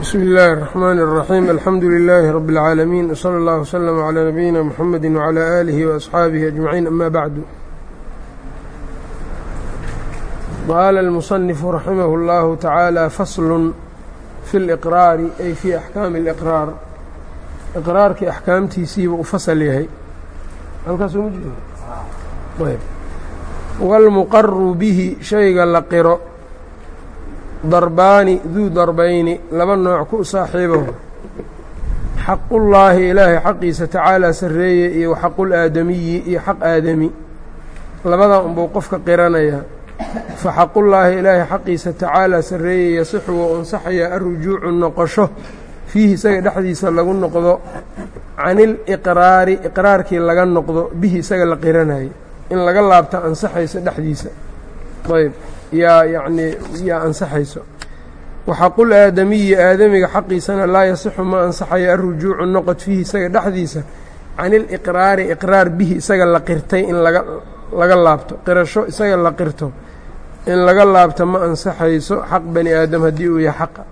bsmi اllahi الرحmn الرaxيim alxamdu لilaahi rab اlcaalamiin wslى اllah wslm عlى nabiyina mxamedi wعlى alihi وaصxaabihi aجmaciin ama bacdu qaala اlmuصnifu raximah اllahu tacaala faslu fi اliqraari ay fii axkaami اliqraar iqraarkii axkaamtiisiiba u fasal yahay wاlmuqaru bihi shayga la qiro darbaani duu darbayni laba nooc ku saaxiibaho xaqullaahi ilaahay xaqiisa tacaalaa sarreeye iyo xaqul aadamiyi iyo xaq aadami. Labadaa unbuu qofka qiranayaa. Fa xaqullaahi ilaahay xaqiisa tacaalaa sarreeye yasixu wou ansaxayaa arujuucu noqosho. Fiihi isaga dhexdiisa lagu noqdo. Canil iqraari iqraarkii laga noqdo bihi isaga la qiranayay in laga laabta ansaxayso dhexdiisa. Ayb yaa yacnii yaa ansaxayso. Waxaqul aadamiyi aadamiga xaqiisana laa yasixu ma ansaxayo arujuucu noqod fiihi isaga dhexdiisa can iliqraari iqraar bihi isaga la qirtay in laga laga laabto. Qirasho isaga la qirto in laga laabto ma ansaxayso xaq bani aadam haddii uu yahay xaqa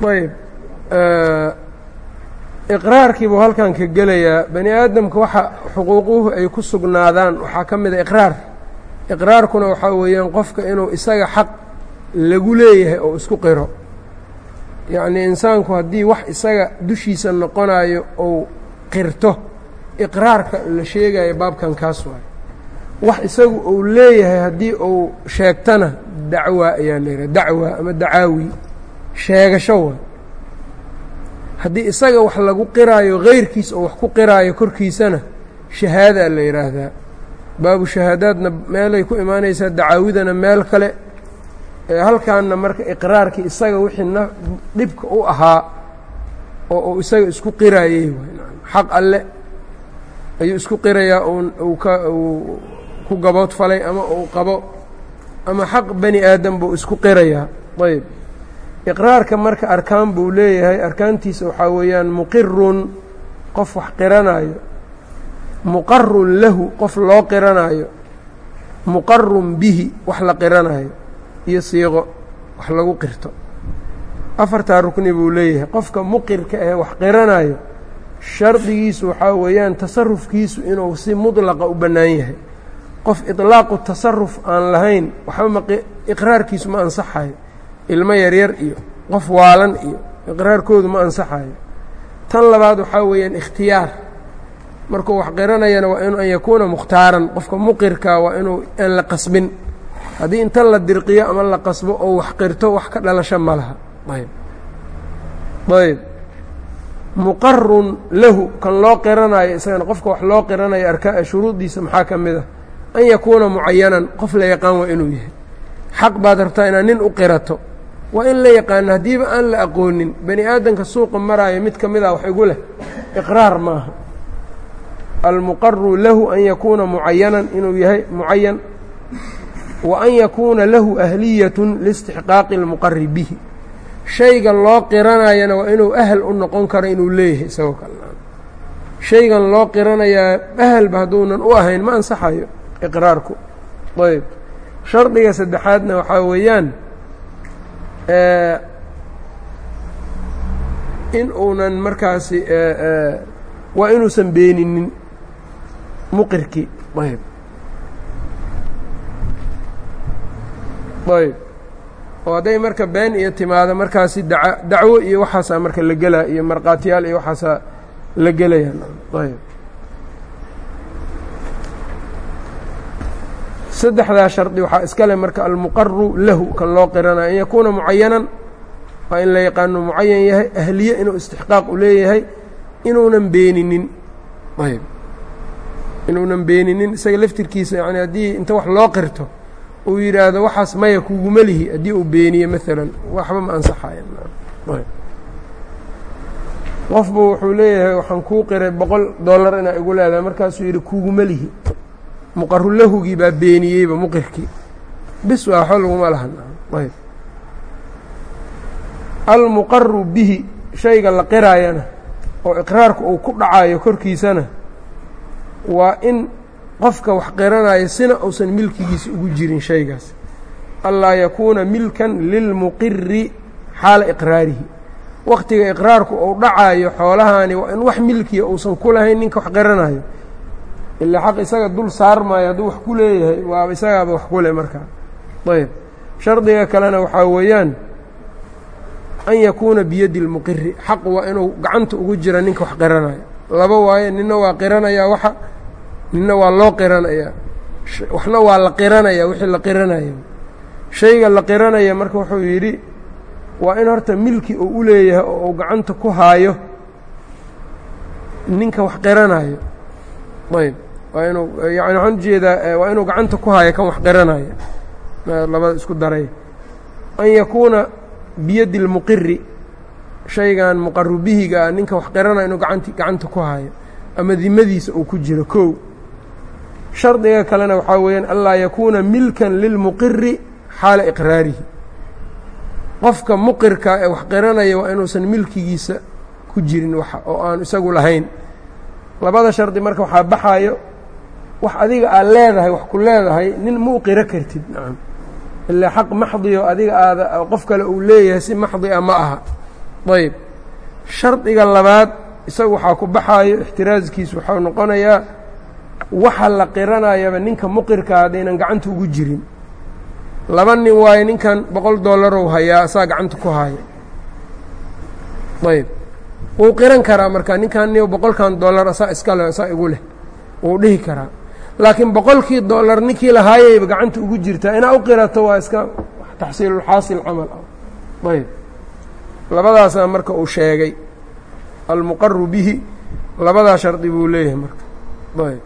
ayb. Iqraarkii buu halkan ka gelayaa. Bani aadamka waxa xuquuquhu ay ku sugnaadaan. Waxaa ka mid a iqraar. Iqraarkuna waxaa weeyaan qofka inuu isaga xaq lagu leeyahay oo isku qiro. Yacnii insaanku haddii wax isaga dushiisa noqonayo ou qirto iqraarka la sheegayo baabkan kaas waayo wax isagu uu leeyahay haddii uu sheegtana dacwa ayaa la yidhaha dacwa ama dacaawi sheegasho wa haddii isaga wax lagu qiraayo keyrkiis oo wax ku qiraayo korkiisana shahaadaa la yidhaahdaa baabu shahaadaadna meelay ku imaanaysaa dacaawidana meel kale. Halkaanna marka iqraarkii isaga wixii na dhibka u ahaa oo uu isaga isku qiraayey xaq alle ayuu isku qirayaa uu ka uu ku gabood falay ama uu qabo ama xaq bani aadam buu isku qirayaa ayb iqraarka marka arkaan buu leeyahay arkaantiisa waxaa weeyaan muqirun qof wax qiranaayo muqarun lahu qof loo qiranaayo muqarun bihi wax la qiranaayo iyo siiqo wax lagu qirto. Afartaa rukni buu leeyahay. Qofka muqirka ee wax qiranaayo shardigiisu waxaa weeyaan tasarufkiisu inuu si mudlaqa u bannaan yahay. Qof iطlaaqu tasaruf aan lahayn waxba iqraarkiisu ma ansaxayo ilmo yaryar iyo qof waalan iyo iqraarkoodu ma ansaxayo. Tan labaad waxaa weeyaan ikhtiyaar. Markuu wax qiranayana waa inu an yakuuna mukhtaaran qofka muqirkaa waa inuu aan la qasbin. Haddii inta la dirqiyo ama la qasbo oo wax qirto wax ka dhalasho ma laha. Ayb ayb muqarun lahu kan loo qiranayo isagana qofka wax loo qiranayo arkaa shuruuddiisa maxaa ka mid ah? An yakuuna mucayanan qof la yaqaan waa inuu yahay. Xaq baad rabtaa inaad nin u qirato waa in la yaqaano haddiiba aan la aqoonin bani aadamka suuqa maraayo mid ka mid ah wax igu leh iqraar maaha. Almuqaru lahu an yakuuna mucayanan inuu yahay mucayan wa an yakuuna lahu ahliyatun liistixqaaqi اlmuqari bihi. Shayga loo qiranayana waa inuu ahal u noqon karo inuu leeyahay isagoo kale. Shaygan loo qiranayaa ahalba hadduunan u ahayn ma ansaxayo iqraarku. Ayb shardiga saddexaadna waxaa weeyaan in uunan markaasi waa inuusan beeninin muqirkii ayb ayb oo hadday marka been iyo timaado markaasi dacwo iyo waxaasaa marka la gelaa iyo markhaatiyaal iyo waxaasaa la gelayaan ayb saddexdaa shardi waxaa iskale marka almuqaru lahu kan loo qiranayo an yakuuna mucayanan waa in la yaqaano mucayan yahay ahliye inuu istixqaaq u leeyahay inuunan beeninin. Ayb inuunan beeninin isaga laftirkiisa yani haddii inta wax loo qirto uu yidhaahdo waxaas maya kuguma lihi haddii uu beeniye maalan waxba ma ansaxayan qofbu wuxuu leeyahay waxaan kuu qiray boqol dollar inaa igu leedahay markaasuu yidhi kuguma lihi muqarulahugii baa beeniyeyba muqirkii. Bis waa waxba laguma lahan ayb. Almuqaru bihi shayga la qiraayana oo iqraarku uu ku dhacayo korkiisana waa in qofka wax qiranayo sina uusan milkigiisa ugu jirin shaygaas. Anlaa yakuuna milkan lilmuqiri xaala iqraarihi. Waqtiga iqraarku uu dhacayo xoolahaani waa in wax milkiya uusan ku lahayn ninka wax qiranayo ilaa xaq isaga dul saarmaayo hadduu wax ku leeyahay waaba isagaaba wax ku leh markaa ayb shardiga kalena waxaa weeyaan an yakuuna biyadi lmuqiri xaq waa inuu gacanta ugu jira ninka wax qiranayo laba waaye nina waa qiranayaa waxa nina waa loo qiranayaa. Waxna waa la qiranaya wixii la qiranayo. Shayga la qiranaya marka wuxuu yidhi waa in horta milki uu u leeyahay oo uu gacanta ku haayo ninka wax qiranayo. Ayb waa inuu yani waxaan u jeedaa waa inuu gacanta ku haayo kan wax qiranaya labada isku daray. An yakuuna biyadi lmuqiri shaygan muqaru bihiga ah ninka wax qiranaya inuu gaant gacanta ku haayo ama dimadiisa uu ku jiro kow. Shardiga kalena waxaa weeyaan anlaa yakuuna milkan lilmuqiri xaala iqraarihi. Qofka muqirka ee wax qiranaya waa inuusan milkigiisa ku jirin oo aanu isagu lahayn. Labada shardi marka waxaa baxaayo wax adiga aad leedahay wax ku leedahay nin ma u qiro kartid. Nacam ilaa xaq maxdiyo adiga aada qof kale uu leeyahay si maxdi a ma aha. Ayb shardiga labaad isaga waxaa ku baxaayo ixtiraaskiisu waxau noqonayaa waxa la qiranayaba ninka muqirka haddaynan gacanta ugu jirin. Laba nin waayo ninkan boqol dollarow hayaa asaa gacanta ku haya. Ayb wuu qiran karaa marka ninkan ni boqolkan dollar asaa iska leh asaa igu leh. Wuu dhihi karaa laakiin boqolkii dollar ninkii lahaayayba gacanta ugu jirtaa. Inaa u qirato waa iska taxsiilulxaasil camal. Ah ayb labadaasaa marka uu sheegay. Almuqaru bihi. Labadaa shardi buu leeyahay marka. Ayb.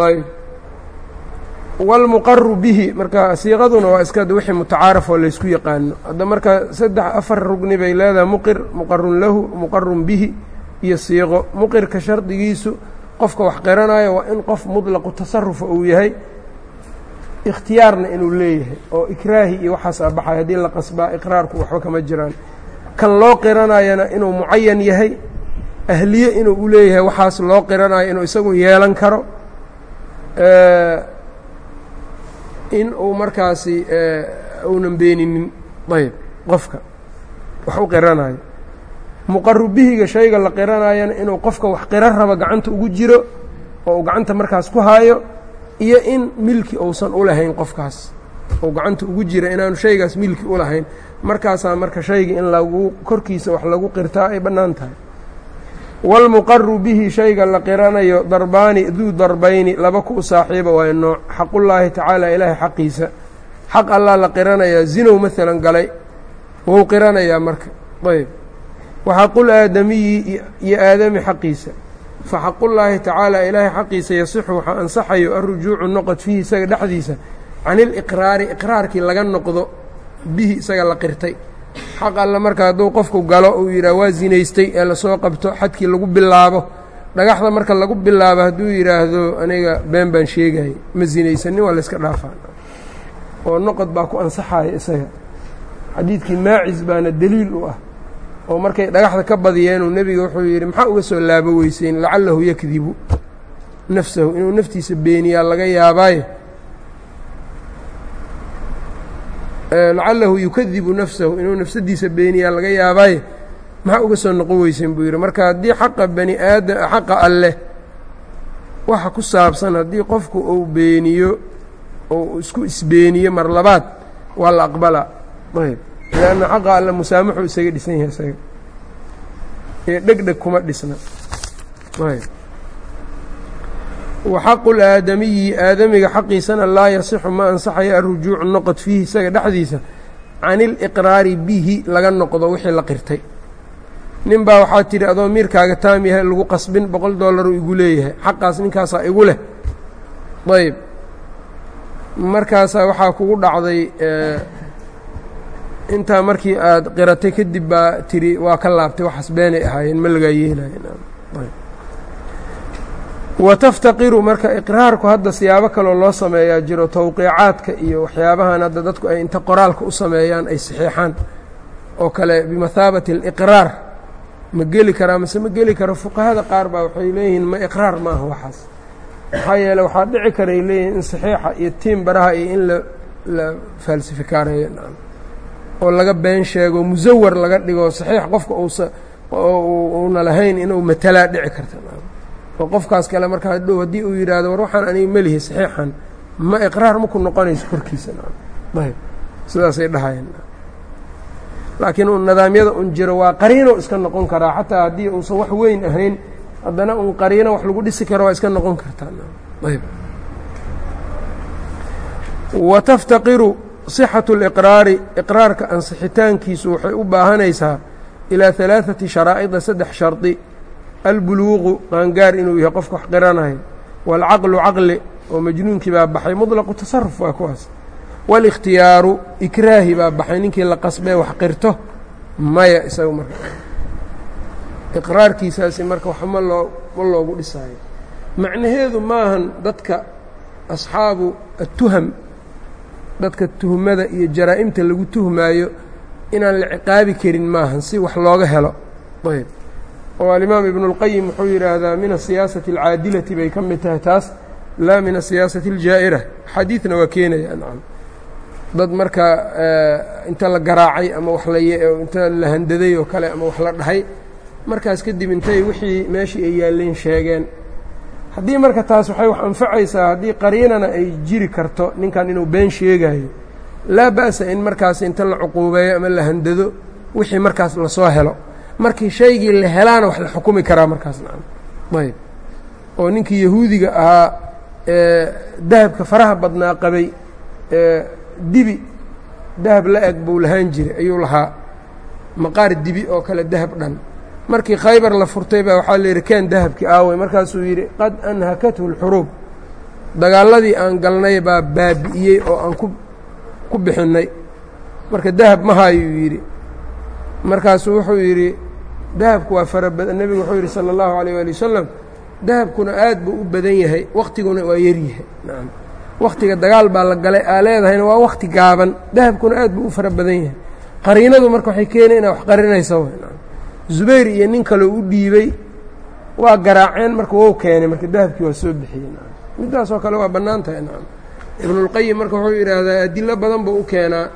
Ayb wاlmuqaru bihi. Marka siiqaduna waa iska wixii mutacaaraf oo laysku yaqaano. Hadda marka saddex afar rugni bay leedahay. Muqir muqarun lahu muqarun bihi iyo siiqo muqirka shardigiisu qofka wax qiranayo waa in qof muطlaqu tasarufa uu yahay ikhtiyaarna inuu leeyahay oo ikraahi iyo waxaas abaxay haddii la qasbaa iqraarku waxba kama jiraan. Kan loo qiranayana inuu mucayan yahay ahliye inuu u leeyahay waxaas loo qiranayo inuu isagu yeelan karo in uu markaasi uunan beeninin ayb qofka. Wax u qiranayo. Muqaru bihiga shayga la qiranayana inuu qofka wax qiran raba gacanta ugu jiro oo uu gacanta markaas ku haayo iyo in milki uusan u lahayn qofkaas. Ou gacanta ugu jira inaanu shaygaas milki u lahayn. Markaasaa marka shayga in lagu korkiisa wax lagu qirtaa ay bannaan tahay wاlmuqaru bihi shayga la qiranayo darbaani duu darbayni laba ku saaxiiba waa nooc xaqullaahi tacaala ilaahay xaqiisa xaq allaa la qiranayaa zinow maalan galay wou qiranayaa marka ayb wa aadamiyi iyo aadami xaqiisa fa xaqullaahi tacaala ilaahay xaqiisa yasixu waxaa ansaxayo arujuucu noqod fiihi isaga dhexdiisa can iliqraari iqraarkii laga noqdo bihi isaga la qirtay xaq alle marka hadduu qofku galo uu yidhaah waa zinaystay ee la soo qabto xadkii lagu bilaabo dhagaxda marka lagu bilaabo hadduu yidhaahdo aniga been baan sheegayay ma zinaysanin waa layska dhaafaa. Oo noqod baa ku ansaxaya isaga. Xadiidkii maacis baana deliil u ah oo markay dhagaxda ka badiyeenuu nebiga wuxuu yidhi maxaa uga soo laabo weyseyn lacalahu yakdibu nafsahu. Inuu naftiisa beeniyaa laga yaabaaye lacalahu yukadibu nafsahu inuu nafsadiisa beeniyaa laga yaabaaye maxaa uga soo noqon weyseen buu yidhi. Marka haddii xaqa bani aadam xaqa alleh waxa ku saabsan haddii qofku uu beeniyo ou isku isbeeniyo mar labaad waa la aqbalaa ayb. Leanna xaqa alle musaamaxuu isaga dhisan yahay isaga. Ee dheg dheg kuma dhisna. Ayb waxaqu laadamiyi aadamiga xaqiisana laa yasixu ma ansaxayo arujuucu noqod fiihi isaga dhexdiisa. Can iliqraari bihi laga noqdo wixii la qirtay. Nin baa waxaa tidhi adoo miirkaaga taam yahay lagu qasbin boqol dollaruu igu leeyahay. Xaqaas ninkaasaa igu leh. Ayb markaasaa waxaa kugu dhacday intaa markii aad qiratay kadib baa tidhi waa ka laabtay waxaas beenay ahaayeen ma lagaa yeelayen wa taftaqiru marka iqraarku hadda siyaabo kaloo loo sameeyaa jiro tawqiicaadka iyo waxyaabahan hadda dadku ay inta qoraalka u sameeyaan ay saxiixaan oo kale bimathaabati aliqraar ma geli karaa mase ma geli karo fuqahada qaar baa waxay leeyihiin ma iqraar maaha waxaas maxaa yeele waxaa dhici karay leeyihiin in saxiixa iyo tiim baraha iyo in la faalsifikaareeyo oo laga been sheego musawar laga dhigo saxiix qofka uusa uuna lahayn inuu matalaa dhici karta oo qofkaas kale markaa dhow haddii uu yidhaahdo war waxaan aniga melihi saxiixan ma iqraar maku noqonayso korkiisa. Ayb sidaasay dhahayeen. Laakiin un nidaamyada un jiro waa qariino iska noqon karaa. Xataa haddii uusan wax weyn ahayn haddana un qariino wax lagu dhisi karo waa iska noqon kartaa. Ayb wa taftaqiru sixatu اliqraari iqraarka ansixitaankiisu waxay u baahanaysaa ilaa halaaثati sharaa'ida saddex shardi albuluuqu qaangaar inuu yahay qofka wax qiranayo waalcaqlu caqli oo majnuunkii baa baxay muطlaqu tasaruf waa kuwaas. Waاlikhtiyaaru ikraahi baa baxay ninkii la qasbee wax qirto maya isaga marka. Iqraarkiisaasi marka wax ma loo ma loogu dhisaayo macnaheedu maahan dadka asxaabu atuham dadka tuhmada iyo jaraa'imta lagu tuhmaayo inaan la ciqaabi karin maahan si wax looga helo. Ayb oo alimaam ibnu اlqayim wuxuu yidhaahdaa min asiyaasati alcaadilati bay ka mid tahay taas laa min asiyaasati aljaa'ira. Xadiidna waa keenaya nacam. Dad marka inta la garaacay ama wax la inta la handaday oo kale ama wax la dhahay markaas kadib intay wixii meeshii ay yaalleen sheegeen. Haddii marka taas waxay wax anfacaysaa haddii qariinana ay jiri karto ninkan inuu been sheegayo laa ba'sa in markaas inta la cuquubeeyo ama la handado wixii markaas la soo helo markii shaygii la helaana wax la xukumi karaa markaas ayb oo ninkii yahuudiga ahaa ee dahabka faraha badnaa qabay ee dibi dahab la eg buu lahaan jiray ayuu lahaa maqaar dibi oo kale dahab dhan. Markii khaybar la furtay baa waxaa la yidhi keen dahabkii aaway. Markaasuu yidhi qad anhakathu اlxuruub dagaaladii aan galnay baa baabi'iyey oo aan ku bixinnay marka dahab ma hayuu yidhi. Markaasuu wuxuu yidhi dahabku waa fara badan nebigu wuxuu yidhi salى اllahu عalيه wali wasalam dahabkuna aad buu u badan yahay waktiguna waa yaryahay nacam waktiga dagaal baa la galay aa leedahayna waa wakti gaaban dahabkuna aad buu u fara badan yahay qariinadu marka waxay keenay inaa wax qarinaysa zubayr iyo nin kaloo u dhiibey waa garaaceen marka wou keenay marka dahabkii waa soo bixiyey middaasoo kale waa bannaan tahay nacam ibnulqayim marka wuxuu yidhaahdaa adilo badan buu u keenaa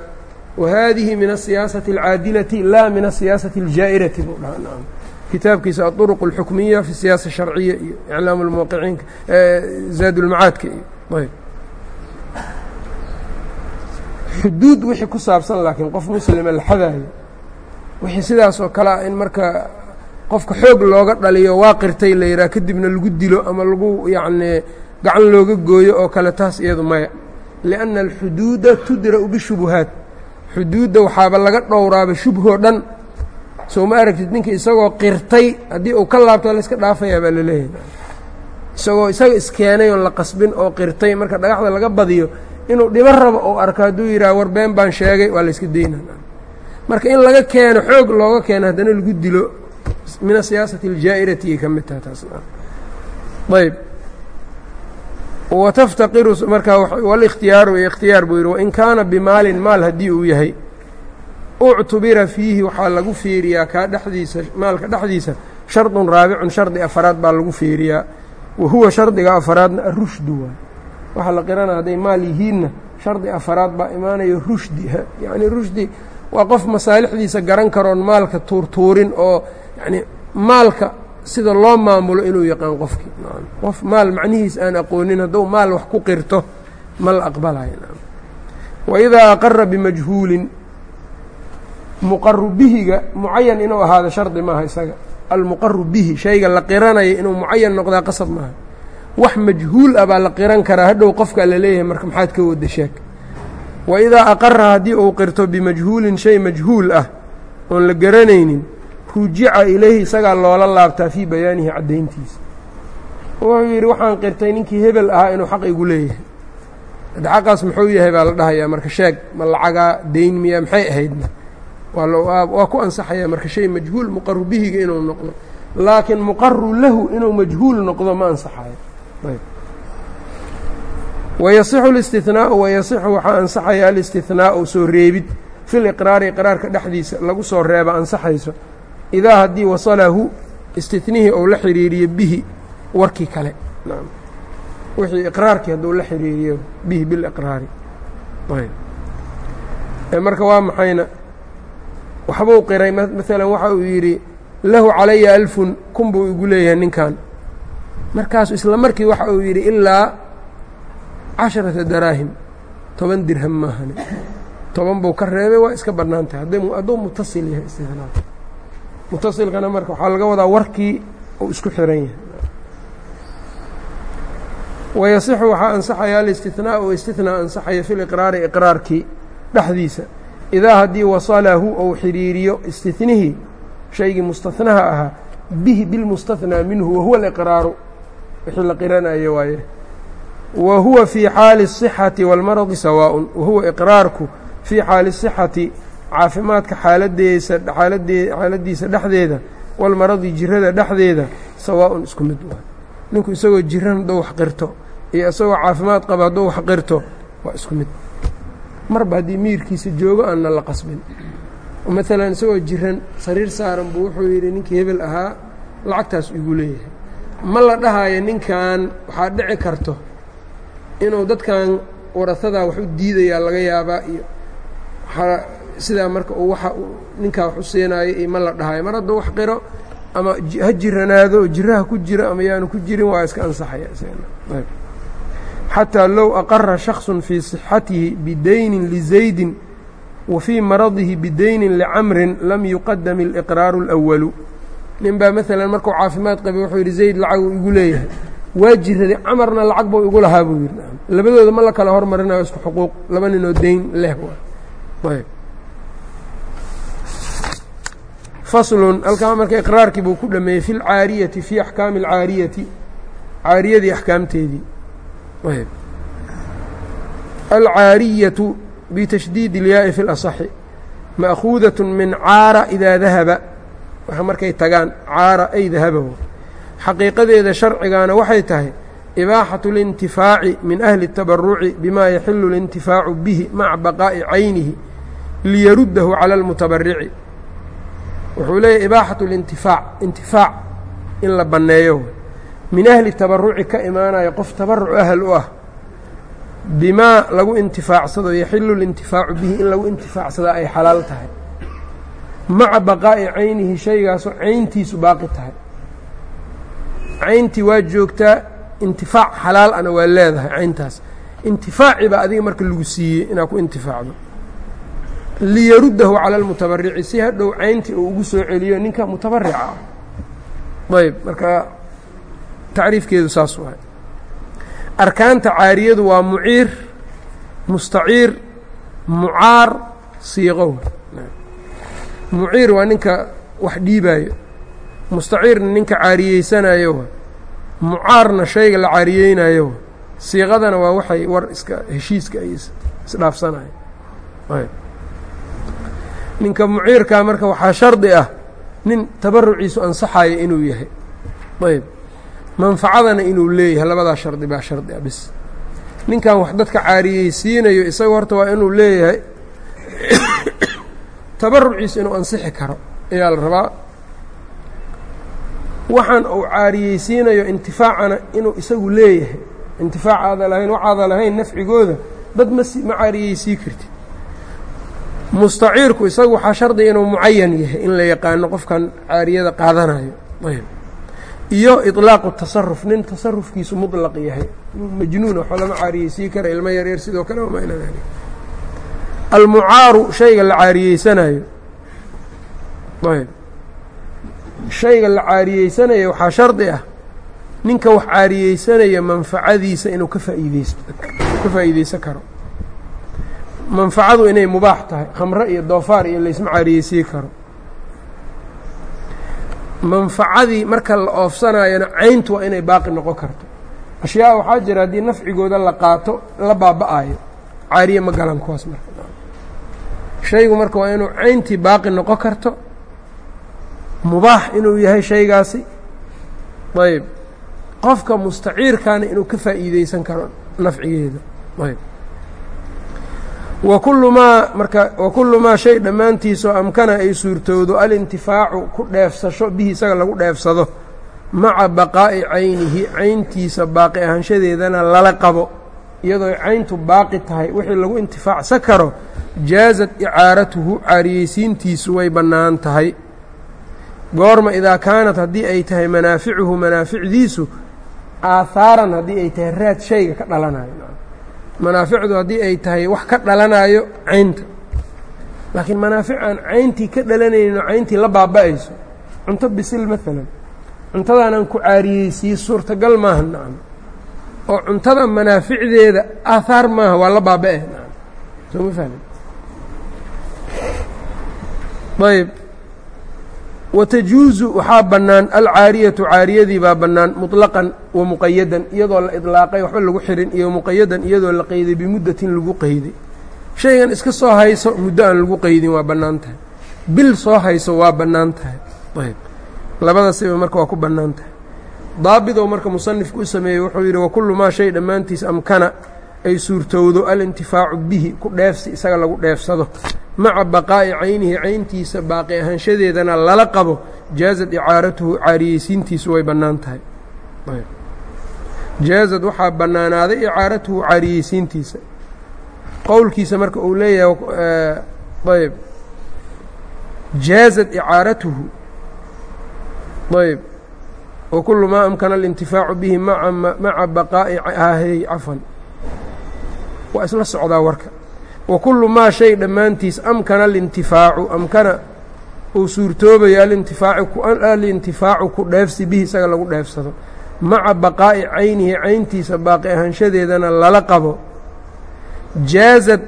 wa haadihi min asiyaasati alcaadilati laa min asiyaasati aljaa'irati buu dhahaa nacam kitaabkiisa aطuruq اlxukmiya fi siyaasa sharciya iyo iclaam lmuwaqiciinka zaad ulmacaadka iyo ayb xuduud wixii ku saabsan laakiin qof muslima la xadaayo wixii sidaas oo kale ah in marka qofka xoog looga dhaliyo waa qirtay la yidhaha kadibna lagu dilo ama lagu yacnii gacan looga gooyo oo kale taas iyadu maya lianna alxuduuda tudra'u bishubuhaat xuduudda waxaaba laga dhowraaba shubhoo dhan. Soo ma aragtid ninka isagoo qirtay haddii uu ka laabto layska dhaafayaa baa la leeyahay isagoo isaga iskeenay oon la qasbin oo qirtay marka dhagaxda laga badiyo inuu dhibo rabo ou arko hadduu yidhaha war been baan sheegay waa layska daynaa. Marka in laga keeno xoog looga keeno haddana lagu dilo. Min asiyaasati aljaa'irati ay ka mid tahay taas ayb wataftaqiru markaa walikhtiyaaru iyo ikhtiyaar buu yidhi wain kaana bimaalin maal haddii uu yahay uctubira fiihi waxaa lagu fiiriyaa kaa dhexdiisa maalka dhexdiisa shardun raabicun shardi afaraad baa lagu fiiriyaa wa huwa shardiga afaraadna arushdu waay waxaa la qirana hadday maal yihiinna shardi afaraad baa imaanayo rushdi yacni rushdi waa qof masaalixdiisa garan karoon maalka tuurtuurin oo yacni maalka sida loo maamulo inuu yaqaan qofkii. Qof maal macnihiis aan aqoonin hadduu maal wax ku qirto ma la aqbalayo wa idaa aqara bimajhuulin muqaru bihiga mucayan inuu ahaado shardi maaha isaga. Almuqaru bihi shayga la qiranaya inuu mucayan noqdaa qasab maaha. Wax majhuul ah baa la qiran karaa hadhow qofkaa la leeyahay marka maxaad ka wada sheeg. Wa idaa aqara haddii uu qirto bimajhuulin shay majhuul ah oon la garanaynin rujica ilayhi isagaa loola laabtaa fii bayaanihi caddayntiisa. Wuxuu yidhi waxaan qirtay ninkii hebel ahaa inuu xaq igu leeyahay. Hadde xaqaas muxuu yahay baa la dhahayaa marka sheeg ma lacagaa dayn miya maxay ahaydna? Waa ku ansaxayaa marka shay majhuul muqaru bihiga inuu noqdo. Laakiin muqaru lahu inuu majhuul noqdo ma ansaxayo. Wayasixu اlistinaau wayasixu waxaa ansaxaya alistihnaau soo reebid. Fi liqraari iqraarka dhexdiisa lagu soo reeba ansaxayso idaa haddii wasalahu istinihii ou la xiriiriyo bihi warkii kale. Wixii iqraarkii hadduu la xiriiriyo bihi biliqraari marka waa maxayna waxbuu qiray maalan waxa uu yidhi lahu calaya alfun kun buu igu leeyahay ninkan markaasu isla markii waxa uu yidhi ilaa casharata daraahim toban dirham maahane toban buu ka reebay waa iska bannaan tahay. Hadduu mutasil yahay istinaa mutasilkana marka waxaa laga wadaa warkii uu isku xiran yahay wayasixu waxaa ansaxaya alistinaau istinaa ansaxaya fi liqraari iqraarkii dhexdiisa idaa haddii wasalahu ou xiriiriyo istinihii shaygii mustahnaha ahaa bihi bilmustahnaa minhu wahuwa aliqraaru wixii la qiranayo waaye wa huwa fii xaali الصixati wاlmaradi sawaaءun wahuwa iqraarku fii xaali الصixati caafimaadka xaaladeesa aaladee xaaladiisa dhexdeeda walmaradi jirada dhexdeeda sawaaءun isku mid waa ninku isagoo jiran hadduu wax qirto iyo isagoo caafimaad qaba hadduu wax qirto waa isku mid. Marba haddii miirkiisa joogo aanna la qasbin. Maalan isagoo jiran sariir saaran buu wuxuu yidhi ninkii hebel ahaa lacagtaas igu leeyahay. Ma la dhahayo ninkan waxaa dhici karto inuu dadkan warahadaa wax u diidayaa laga yaabaa iyo sidaa marka uu waxa ninkaa wax u siinaayo iyo ma la dhahayo mar hadduu wax qiro ama ha jiranaado oo jiraha ku jira ama yaanu ku jirin waa iska ansaxaya xatىa low aqara shakص fii صixatihi bidaynin liزaydin wa fii maradihi bidaynin licamrin lam yuqadam اliqraaru اlأwalu nin baa maalan markuu caafimaad qabay wuxuu yidhi zayd lacaguu igu leeyahay waa jiraday camarna lacag buu igu lahaa buu yidhi labadooda ma la kala hormarinayo isku xuquuq laba ninoo dayn leh faslun halkaa marka iqraarkii buu ku dhameeyey fi lcaariyati fii axkaami اlcaariyati caariyadii axkaamteedii alcaariyatu bitashdiid اlyaai fi اlaصxi ma'kuudaة min caara idaa dahaba waxa markay tagaan caara ay dahabahu xaqiiqadeeda sharcigaana waxay tahay ibaaxaة اlintifaaci min ahli الtabaruci bima yaxilu اlintifaacu bihi maca baqaa'i caynihi liyaruddahu calى اlmutabarici wuxuu leeyahy ibaaxat اlintifaac intifaac in la banneeyo. Min ahli tabaruci ka imaanaya qof tabaruc ahl u ah bimaa lagu intifaacsado yaxilu lintifaacu bihi in lagu intifaacsadaa ay xalaal tahay. Maca baqaa'i caynihi shaygaasoo cayntiisu baaqi tahay. Cayntii waa joogtaa intifaac xalaal ana waa leedahay cayntaas. Intifaaci intifaacibaa adiga marka lagu siiyey inaad ku intifaacdo liyaruddahu cala almutabarici si hadhow cayntii uu ugu soo celiyo ninka mutabarica ah. Ayb marka tacriifkeedu saas waay. Arkaanta caariyadu waa muciir mustaciir mucaar siiqow muciir waa ninka wax dhiibaayo mustaciirna ninka caariyeysanayo mucaarna shayga la caariyeynayo siiqadana waa waxay war iska heshiiska ay isdhaafsanayo ninka muciirkaa marka waxaa shardi ah nin tabaruciisu ansaxayo inuu yahay. Ayb. Manfacadana inuu leeyahay labadaa shardi baa shardi ah bis. Ninkan wax dadka caariyeysiinayo isaga horta waa inuu leeyahay tabaruciisu inuu ansixi karo. Ayaa la rabaa. Waxaan uu caariyeysiinayo intifaacana inuu isagu leeyahay. Intifaac lahayn waxaada lahayn nafcigooda dad ma ma caariyeysii kartid mustaciirku isagu waxaa shardiga inuu mucayan yahay in la yaqaano qofkan caariyada qaadanayo. Ayb. Iyo iطlaaqu tasaruf nin tasarufkiisu muطlaq yahay. Majnuun waxba lama caariyeysii kara ilmo yaryar sidoo kale wamaa ilaa almucaaru shayga la caariyeysanayo. Ayb. Shayga la caariyeysanayo waxaa shardi ah. Ninka wax caariyeysanaya manfacadiisa inuu ka faaiideysto ka faa'iideysan karo manfacadu inay mubaax tahay khamre iyo doofaar iyo laysma caariyeysii karo. Manfacadii marka la oofsanayona cayntu waa inay baaqi noqon karto. Ashyaa waxaa jira haddii nafcigooda la qaato la baaba-ayo caariye ma galan kuwaas marka. Shaygu marka waa inuu cayntii baaqi noqon karto mubaax inuu yahay shaygaasi. Ayb qofka mustaciirkaana inuu ka faa'iideysan karo nafcigeeda. Ayb wa kullu maa marka wa kullu maa shay dhammaantiisoo amkana ay suurtowdo alintifaacu ku dheefsasho bihi isaga lagu dheefsado maca baqaa'i caynihi cayntiisa baaqi ahaanshadeedana lala qabo iyadoo cayntu baaqi tahay wixii lagu intifaacsan karo jaazad icaaratuhu caariyeysiintiisu way bannaan tahay. Goorma idaa kaanat haddii ay tahay manaaficuhu manaaficdiisu aahaaran haddii ay tahay raad shayga ka dhalanayo manaaficdu haddii ay tahay wax ka dhalanayo caynta. Laakiin manaafic aan cayntii ka dhalanaynin oo cayntii la baaba'ayso. Cunto bisil maalan cuntadaanaan ku caariyeysiiye suurtagal maaha nacam. Oo cuntada manaaficdeeda aahaar maaha waa la baaba'e nacam. Soo ma fahmi ayb watajuuzu waxaa bannaan alcaariyatu caariyadii baa bannaan muطlaqan wa muqayadan iyadoo la idlaaqay waxba lagu xirin iyo muqayadan iyadoo la qeyday bimuddatin lagu qeyday. Shaygan iska soo hayso muddo aan lagu qeydin waa bannaan tahay. Bil soo hayso waa bannaan tahay. Ayb. Labada marka waa ku bannaan tahay. Daabidow marka musanifku u sameeyey wuxuu yidhi wakullu maa shay dhammaantiis amkana ay suurtowdo alintifaacu bihi ku dheefsi isaga lagu dheefsado. Maca baqaa'i caynihi cayntiisa baaqi ahaanshadeedana lala qabo. Jaazad icaaratuhu caariyeysiintiisu way bannaan tahay. Jaazad waxaa bannaanaaday icaaratuhu caariyeysiintiisa qowlkiisa marka uu leeyahay ayb. Jaazad icaaratuhu ayb. Wakulu maa amkana alintifaacu bihi maca baqaa'i ahey cafan waa isla socdaa warka. Wa kullu maa shay dhammaantiis amkana alintifaacu amkana uu suurtoobayo alintifaacu ku dheefsi bihi isaga lagu dheefsado. Maca baqaa'i caynihi cayntiisa baaqi ahaanshadeedana lala qabo. Jaazad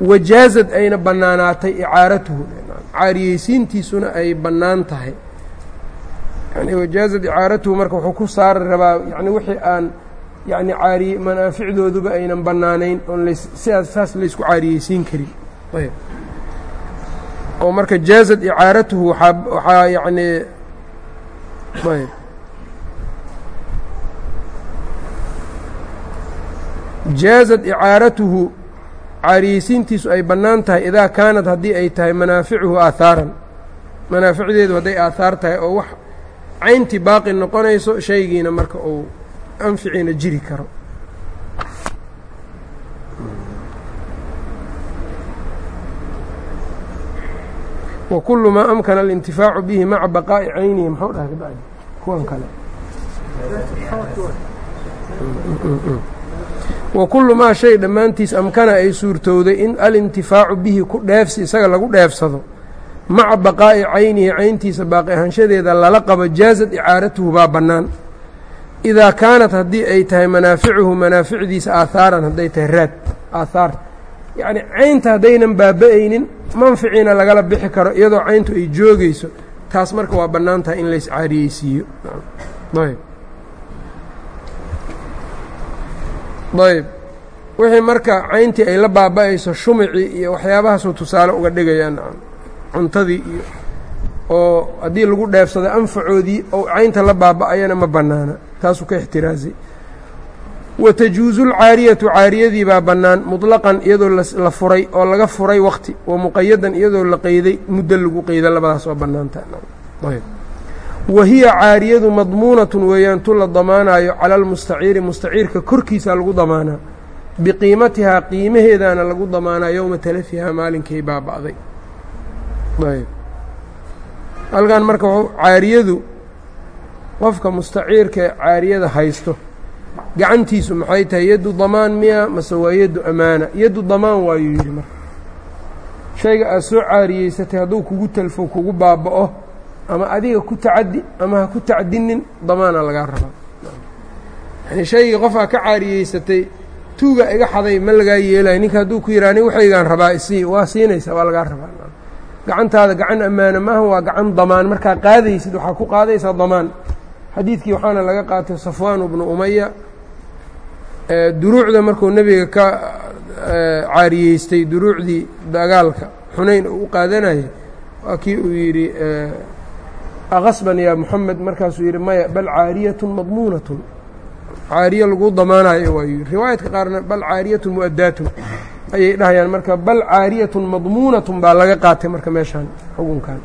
wajaazad ayna bannaanaatay icaaratuhu. Caariyeysiintiisuna ay bannaan tahay. Yani wajaazad icaaratuhu marka wuxuu ku saari rabaa yani wixii aan yacni caariye manaaficdooduba aynan bannaanayn oon las sidaas saas laysku caariyeysiin karin. Ayb. Oo marka jaazad icaaratuhu waaa waxaa yacni ayb. Jaazad icaaratuhu caariyeysiintiisu ay bannaan tahay idaa kaanad haddii ay tahay manaaficuhu aahaaran manaaficdeedu hadday aahaar tahay oo wax cayntii baaqi noqonayso shaygiina marka uu anficiina jiri karo. Wa kullu maa amkana alintifaacu bihi maca baqaa'i caynihi maxuu dhahay kabacdi kuwan kale. Wa kullu maa shay dhammaantiis amkana ay suurtowday in alintifaacu bihi ku dheefsi isaga lagu dheefsado. Maca baqaa'i caynihi cayntiisa baaqi ahaanshadeeda lala qabo jaazad icaaratuhu baa bannaan idaa kaanat haddii ay tahay manaaficuhu manaaficdiisa aahaaran hadday tahay raad aathaar yacni caynta haddaynan baaba-aynin manficiina lagala bixi karo iyadoo cayntu ay joogayso taas marka waa bannaan tahay in lays caariyeysiiyo ayb ayb wixii marka cayntii ay la baaba-ayso shumicii iyo waxyaabahaasuu tusaale uga dhigayaan cuntadii iyo oo haddii lagu dheefsado anfacoodii oo caynta la baaba-ayana ma bannaana taasuu ka ixtiraazay watajuusu lcaariyatu caariyadii baa bannaan muطlaqan iyadoo la furay oo laga furay wakti wa muqayadan iyadoo la qeyday muddo lagu qeyda labadaas oo bannaanta wa hiya caariyadu madmuunatun weeyaan tu la damaanayo cala almustaciiri mustaciirka korkiisa lagu damaanaa. Biqiimatihaa qiimaheedaana lagu damaanaa yowma talafihaa maalinkay baaba'day. Ayb. Halkan marka caariyadu qofka mustaciirka ee caariyada haysto gacantiisu maxay tahay yaddu damaan miya mase waa yaddu amaana. Yaddu damaan waayuu yidhi marka. Shayga aad soo caariyeysatay hadduu kugu telfo kugu baaba'o ama adiga ku tacaddi ama ha ku tacdinin damaana lagaa rabaa. Yani shaygii qofaa ka caariyeysatay tuuga iga xaday ma lagaa yeelayo ninka hadduu ku yidhaha nin waxaygaan rabaa isii waa siinaysaa waa lagaa rabaa. Gacantaada gacan ammaano maaha waa gacan damaan. Markaa qaadaysid waxaa ku qaadaysaa damaan xadiidkii waxaana laga qaatay safwaan bnu umaya duruucda markuu nebiga ka caariyeystay duruucdii dagaalka xunayn uu u qaadanayay waa kii uu yidhi akasban yaa moxamed markaasuu yidhi maya bal caariyatun madmuunatun. Caariye lagu damaanayo waayu riwaayadka qaarna bal caariyatun mu'adaatun ayay dhahayaan marka bal caariyatun madmuunatun baa laga qaatay marka meeshaan xukunkan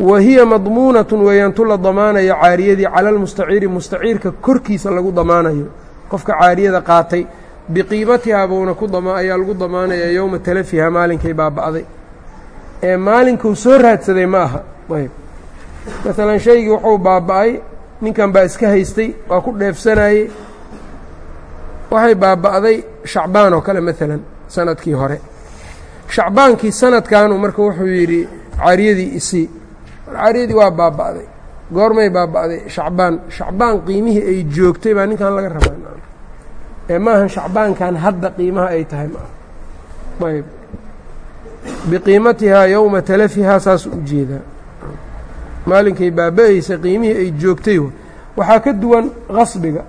wa hiya madmuunatun weeyaan la damaanayo caariyadii cala almustaciiri mustaciirka korkiisa lagu damaanayo. Qofka caariyada qaatay biqiimatihaa buuna ku ayaa lagu damaanayaa yowma talafihaa maalinkay baaba'day. Ee maalinkuu soo raadsaday ma aha. Ayb. Maalan shaygii wuxuu baaba'ay ninkan baa iska haystay waa ku dheefsanayey waxay baaba'day shacbaan oo kale maalan sannadkii hore. Shacbaankii sanadkaanu marka wuxuu yidhi caariyadii isii caariyadii waa baaba'day. Goormay baaba'day. Shacbaan shacbaan qiimihii ay joogtay baa ninkan laga rabaa ee maahan shacbaankan hadda qiimaha ay tahay maaha ayb biqiimatihaa yowma talafihaa saas u maalinkay baaba-aysa qiimihii ay joogtay waxaa ka duwan qasbiga.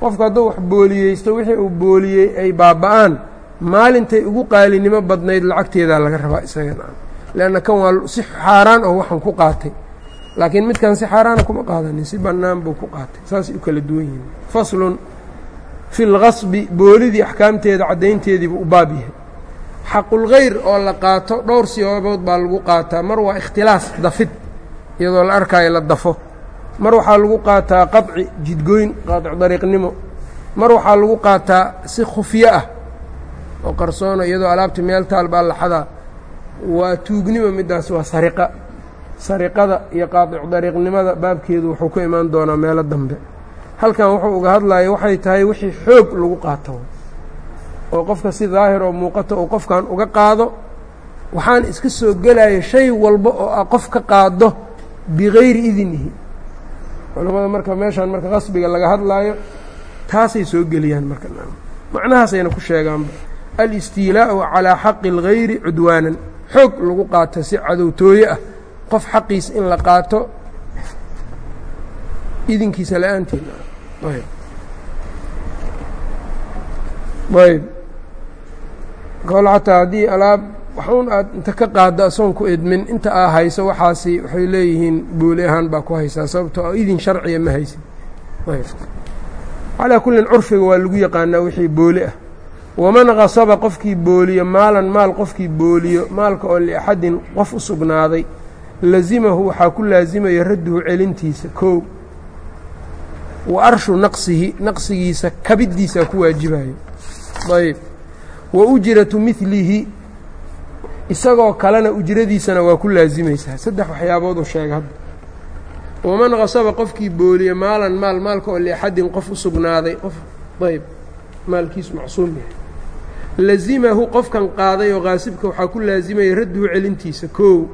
Qofku hadduu wax booliyeysto wixii uu booliyey ay baaba'aan maalintay ugu qaalinimo badnayd lacagteedaa laga rabaa isagana leanna kan waa si xaaraan oo waxan ku qaatay laakiin midkan si xaaraana kuma qaadanin si bannaan buu ku qaatay saasay u kala duwan yihiin faslun fi lqasbi boolidii axkaamteeda caddaynteediibuu u baab yahay xaqulkhayr oo la qaato dhowr siyoobood baa lagu qaataa mar waa ikhtilaas dafid iyadoo la arkaayo la dafo mar waxaa lagu qaataa qaطci jidgoyn qaadic dariiqnimo mar waxaa lagu qaataa si khufyo ah oo qarsoono iyadoo alaabta meel taal baa laxadaa waa tuugnimo middaas waa sariqa. Sariqada iyo qaadic dariiqnimada baabkeedu wuxuu ku imaan doonaa meelo dambe. Halkan wuxuu uga hadlaya waxay tahay wixii xoog lagu qaato. Oo qofka si daahir oo muuqata uu qofkan uga qaado waxaan iska soo gelaya shay walba oo ah qof ka qaado bigayri idinihi. Culamada marka meeshaan marka qasbiga laga hadlaayo taasay soo geliyaan marka. Macnahaasayna ku sheegaanba alistiilaa'u calaa xaqi اlgayri cudwaanan xoog lagu qaato si cadowtooye ah. Qof xaqiis in la qaato idinkiisa la'aanteed ayb. Kol xataa haddii alaab waxuun aad inta ka qaaddo asoon ku idmin inta aa hayso waxaasi waxay leeyihiin booli ahaan baa ku haysaa sababtoo a idin sharciya ma haysid calaa kullin curfiga waa lagu yaqaanaa wixii booli ah waman qasaba qofkii booliyo maalan maal qofkii booliyo maalka oo liaxadin qof u sugnaaday lazimahu waxaa ku laasimaya radduhu celintiisa kow. Wa arshu naqsihi naqsigiisa kabiddiisaa ku waajibayo. Ayb wa ujratu midlihi isagoo kalena ujradiisana waa ku laasimaysaa saddex waxyaabooduu sheega hadda. Waman qasaba qofkii booliye maalan maal maalka oo liaxadin qof u sugnaaday qof ayb maalkiisu macsuum yahay lazimahu qofkan qaaday oo qaasibka waxaa ku laasimaya radduhu celintiisa koow.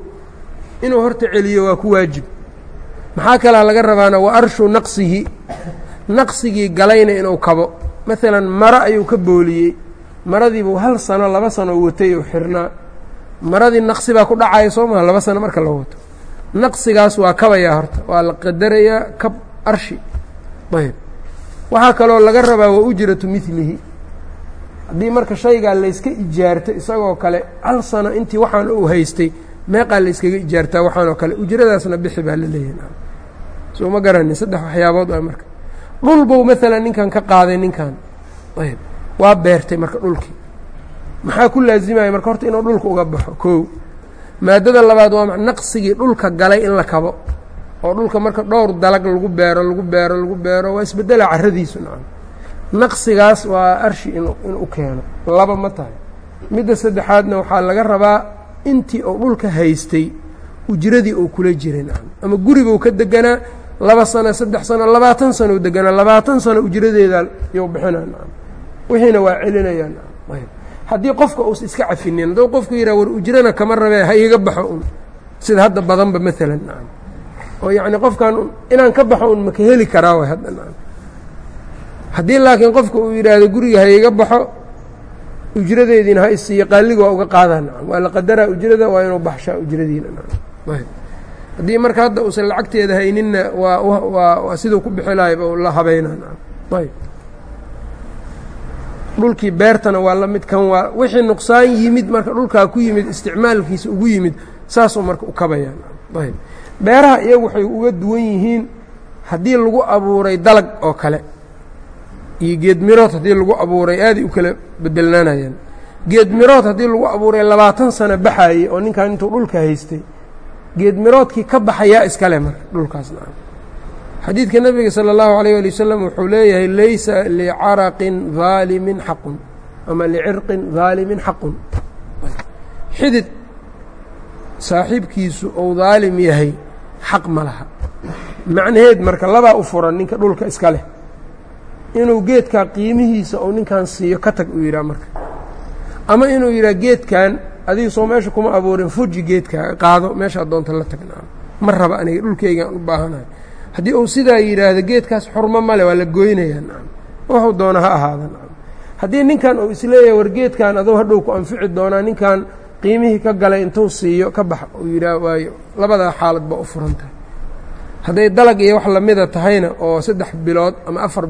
Inuu horta celiyo waa ku waajib. Maxaa kalaa laga rabaana wa arshu naqsihi naqsigii galayna inuu kabo. Maalan maro ayuu ka booliyey. Maradiibuu hal sano laba sano watay oo xirnaa. Maradii naqsi baa ku dhacaya soo maha laba sano marka la wato. Naqsigaas waa kabayaa horta waa la qadarayaa kab arshi. Ayb waxaa kaloo laga rabaa wa ujratu midlihi haddii marka shaygaa layska ijaarto isagoo kale hal sano intii waxaan uu haystay meeqaa layskaga ijaartaa waxaanoo kale ujradaasna bixi baa la leeyahay. Soo ma garanin saddex waxyaabood a marka. Dhul buu maalan ninkan ka qaaday ninkan. Ayb waa beertay marka dhulkii. Maxaa ku laasimaya marka horta inuu dhulka uga baxo? Kow. Maadada labaad waa naqsigii dhulka galay in la kabo oo dhulka marka dhowr dalag lagu beero lagu beero lagu beero waa isbedela caradiisu nacam naqsigaas waa arshi in u keeno. Laba ma tahay. Midda saddexaadna waxaa laga rabaa intii uu dhulka haystay ujradii uu kula nacam ama guriguu ka deganaa laba sano saddex sano labaatan sano deganaa labaatan sano ujradeeda you bixinaa. Nacam wixiina waa celinayaa nacam ayb haddii qofka uusa iska cafinin hadduu qofku yidhah war ujrana kama rabee ha iiga baxo un sida hadda badanba maalan oo yacni qofkan inaan ka baxo un maka heli karaa way hadda haddii laakiin qofka uu yidhaahdo guriga ha iiga baxo ujradeediina ha isiiyo qaaliga waa uga qaadaa waa la qadaraa ujrada waa inuu baxshaa ujradiina. Haddii marka hadda uusan lacagteeda hayninna waa waa siduu ku bixi lahay la habeynaa. Nacam ayb dhulkii beertana waa la kan waa wixii nuqsaan yimid marka dhulkaa ku yimid isticmaalkiisa ugu yimid saasuu marka u kabayaa. Ayb beeraha iyagu waxay uga duwan yihiin haddii lagu abuuray dalag oo kale iyo geed mirood haddii lagu abuuray aaday u kala bedelnaanayaan geed mirood haddii lagu abuuray labaatan sano baxaayey oo ninkan intuu dhulka haystay geed miroodkii ka baxayaa iskale marka dhulkaasna xadiidka nebiga salى اllahu عalيه ali wasalam wuxuu leeyahay laysa licaraqin haalimin xaqun ama licirqin haalimin xaqun xidid saaxiibkiisu ou daalim yahay xaq ma laha macnaheed marka labaa u furan ninka dhulka iska leh inuu geedkaa qiimihiisa ou ninkan siiyo ka tag uu yidhaha marka. Ama inuu yidhaha geedkan adiga soo meesha kuma abuurin fuji geedkaa qaado meeshaad doonta la tagnaa ma raba aniga dhulkeygaan u baahanayo haddii uu sidaa yidhaahdo geedkaas xurmo male waa la goynayaa wuxuu doona ha ahaada haddii ninkan uu is leeyahay war geedkan adou hadhow ku anfici doonaa ninkan qiimihii ka galay intuu siiyo ka bax uu yidhaah waayo. Labadaa xaalad baa u furan tahay hadday dalag iyo wax lamida tahayna oo saddex bilood ama afar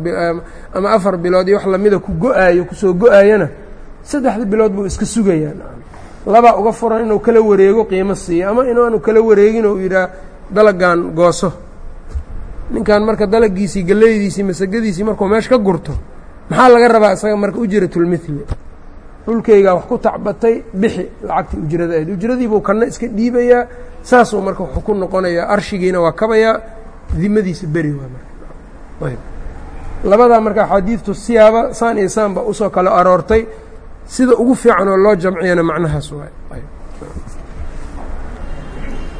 ama afar bilood iyo wax lamida ku go'aayo ku soo go'aayana saddexda bilood buu iska sugayaa. Labaa uga furan inuu kala wareego qiimo siiyo ama inaanu kala wareegin oo yidhaah dalagan gooso. Ninkan marka dalagiisii galeydiisii masagadiisii markuu meesha ka gurto maxaa laga rabaa isaga marka ujratulmithli dhulkaygaa wax ku tacbatay bixi lacagtii ujrada ahayd. Ujradiibuu kanna iska dhiibayaa saasuu marka wuxuu ku noqonayaa arshigiina waa kabayaa dimadiisa beri waa marka. Labadaa marka axaadiidtu siyaaba saan iyo saan ba u soo kale aroortay. Sida ugu fiican oo loo jamciyana macnahaas waay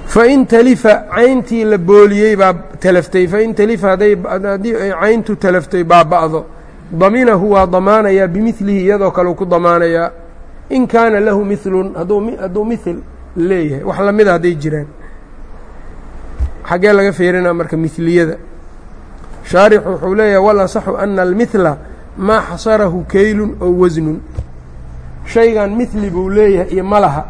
fain talifa cayntii la booliyey baa talaftay fain talifa haddii ay cayntu talaftay baaba'do daminahu waa damaanayaa bimilihi iyadoo kale ku damaanayaa in kaana lahu milun hadduu mil leeyahay. Wax lamida hadday jiraan. Xaggee laga fiirinaa marka miliyada shaarixu wuxuu leeyahay wal asaxu ana almihla maa xasarahu keylun oo wasnun shaygan mihli buu leeyahay iyo malaha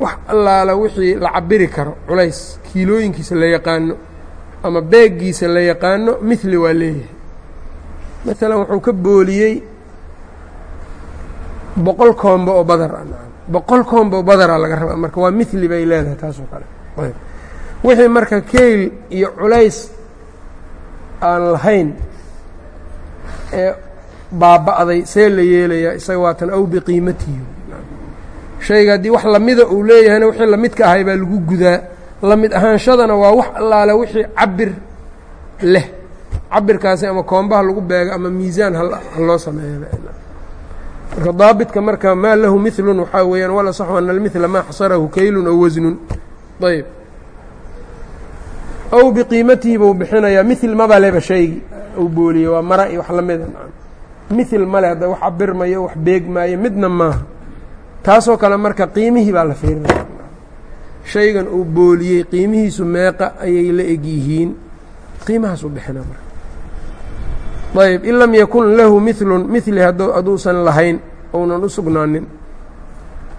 wax allaala wixii la cabiri karo culays kiilooyinkiisa la yaqaano ama beeggiisa la yaqaano mihli waa leeyahay maalan wuxuu ka booliyey boqol koombo oo badar ah boqol koombo oo badara laga rabaa. Marka waa mihli bay leedahay taasoo kale. Wixii marka keyl iyo culays aan lahayn ee baaba'day see la yeelayaa isaga waatan aw biqiimatihi shayga haddii wax lamida uu leeyahayna wixii lamidka ahay baa lagu gudaa. Lamid ahaanshadana waa wax allaale wixii cabir leh cabirkaasi ama koombaha lagu beego ama miisaan ha loo sameeya marka maa lahu milun waxaa weeyaan wala saxu ana almila maa xasarahu keylun aw wasnun ayb aw biqiimatihi buu bixinayaa. Mil maba leba shaygi. Uu booliye waa mara iyo wax lamida mil male hadda wax cabirmayo wax beegmaayo midna maaha. Taasoo kale marka qiimihii baa la fiirinaya shaygan uu booliyey qiimihiisu meeqa ayay la eg yihiin qiimahaas u bixina marka ayb in lam yakun lahu milun mili hadduusan lahayn ounan u sugnaanin.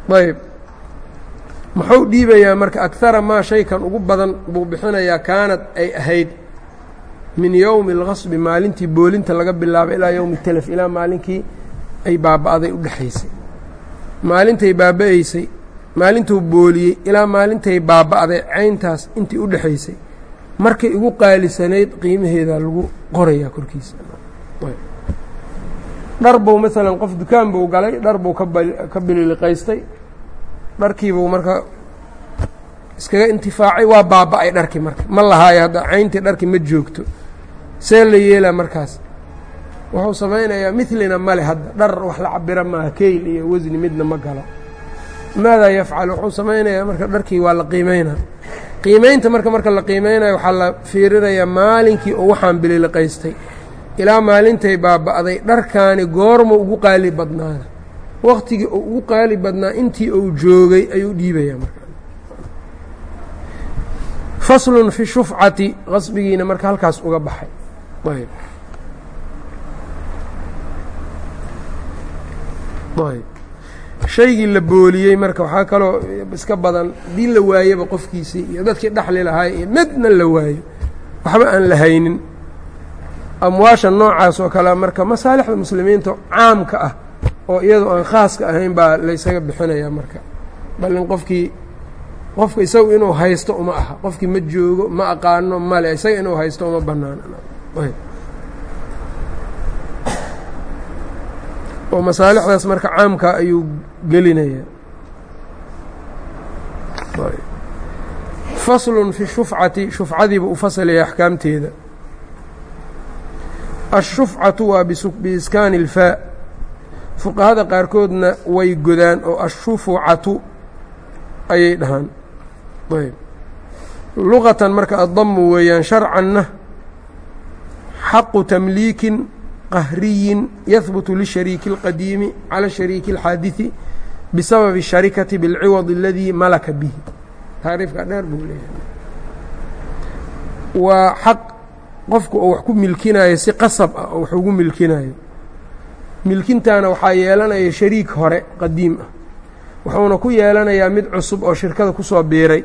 Ayb muxuu dhiibayaa marka akara maa shaykan ugu badan buu bixinayaa kaanad ay ahayd min yowmi اlqasbi maalintii boolinta laga bilaabo ilaa yowmi telef ilaa maalinkii ay baaba'day u dhexaysay maalintay baaba'aysay maalintuu booliyey ilaa maalintay baaba'day cayntaas intii u dhexaysay markay ugu qaalisanayd qiimaheedaa lagu qorayaa korkiisa dhar buu maalan qof dukaan buu galay dhar buu ka bililiqaystay. Dharkiibuu marka iskaga intifaacay waa baaba'ay dharkii marka. Ma lahaayo hadda cayntii dharki ma joogto. See la yeelaa markaas. Wuxuu samaynayaa milina male hadda. Dhar wax la cabira maaha keyl iyo wasni midna ma galo. Maadaa yafcal wuxuu samaynayaa marka dharkii waa la qiimeynaa. Qiimeynta marka marka la qiimeynayo waxaa la fiirinayaa maalinkii oo waxaan bililiqaystay ilaa maalintay baaba'day dharkaani goorma ugu qaali badnaada waktigii uu ugu qaali badnaa intii uu joogay ayuu dhiibayaa marka. Faslun fi shufcati qasbigiina marka halkaas uga baxay. Ayb. Ayb. Shaygii la booliyey marka waxaa kaloo iska badan haddii la waayaba qofkiisii iyo dadkii dhexli lahaay iyo midna la waayo. Waxba aan la haynin amwaasha noocaas oo kale marka masaalixda muslimiinta caamka ah oo iyadoo aan khaaska ahayn baa laysaga bixinayaa marka. Bal in qofkii qofka isagu inuu haysto uma aha. Qofkii ma joogo ma aqaano male isaga inuu haysto uma banaano oo masaalixdaas marka caamka ayuu gelinayaa. Faslun fi shufcati shufcadiiba u fasalaya axkaamteeda ashufcatu waa biiskaani ilfaa fuqahada qaarkoodna way godaan oo ashufucatu ayay dhahaan ayb luqatan marka addamu weeyaan sharcanna xaqu tamliikin qahriyin yahbutu lishariiki اlqadiimi cala shariiki اlxaadiثi bisababi الsharikati biاlciwad aladii malaka bihi taariifka dheer buu leeyahay waa xaq qofku oo wax ku milkinayo si qasab ah oo wax ugu milkinayo. Milkintaana waxaa yeelanaya shariik hore qadiim ah. Wuxuuna ku yeelanayaa mid cusub oo shirkada ku soo biiray.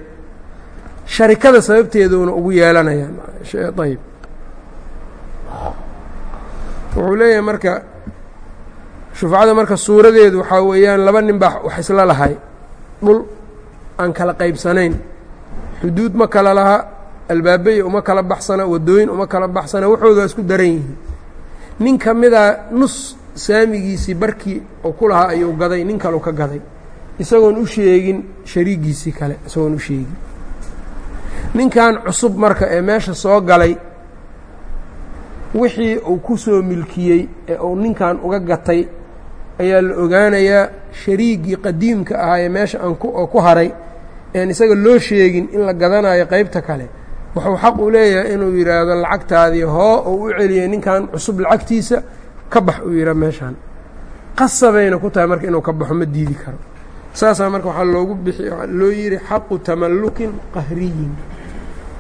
Sharikada sababteeduuna ugu yeelanayaa. Ayb wuxuu leeyahay marka shufcada marka suuradeedu waxaa weeyaan laba nin baa wax isla lahay. Dhul aan kala qaybsanayn. Xuduud ma kala laha albaabaya uma kala baxsana waddooyin uma kala baxsana waxooda waa isku daran yihiin. Nin ka midaa nus saamigiisii barkii oo ku lahaa ayuu gaday nin kaleu ka gaday. Isagoon u sheegin shariigiisii kale isagoon u sheegin. Ninkan cusub marka ee meesha soo galay wixii uu ku soo milkiyey ee uu ninkan uga gatay ayaa la ogaanayaa shariigii qadiimka ahaa ee meesha aan oo ku haray ean isaga loo sheegin in la gadanayo qaybta kale wuxuu xaq u leeyahay inuu yidhaahdo lacagtaadii hoo uu u celiyay ninkan cusub lacagtiisa ka bax uu yidhaha meeshaan. Qasabayna ku tahay marka inuu ka baxo ma diidi karo. Saasaa marka waxaa loogu bixi loo yidhi xaqu tamallukin qahriyin.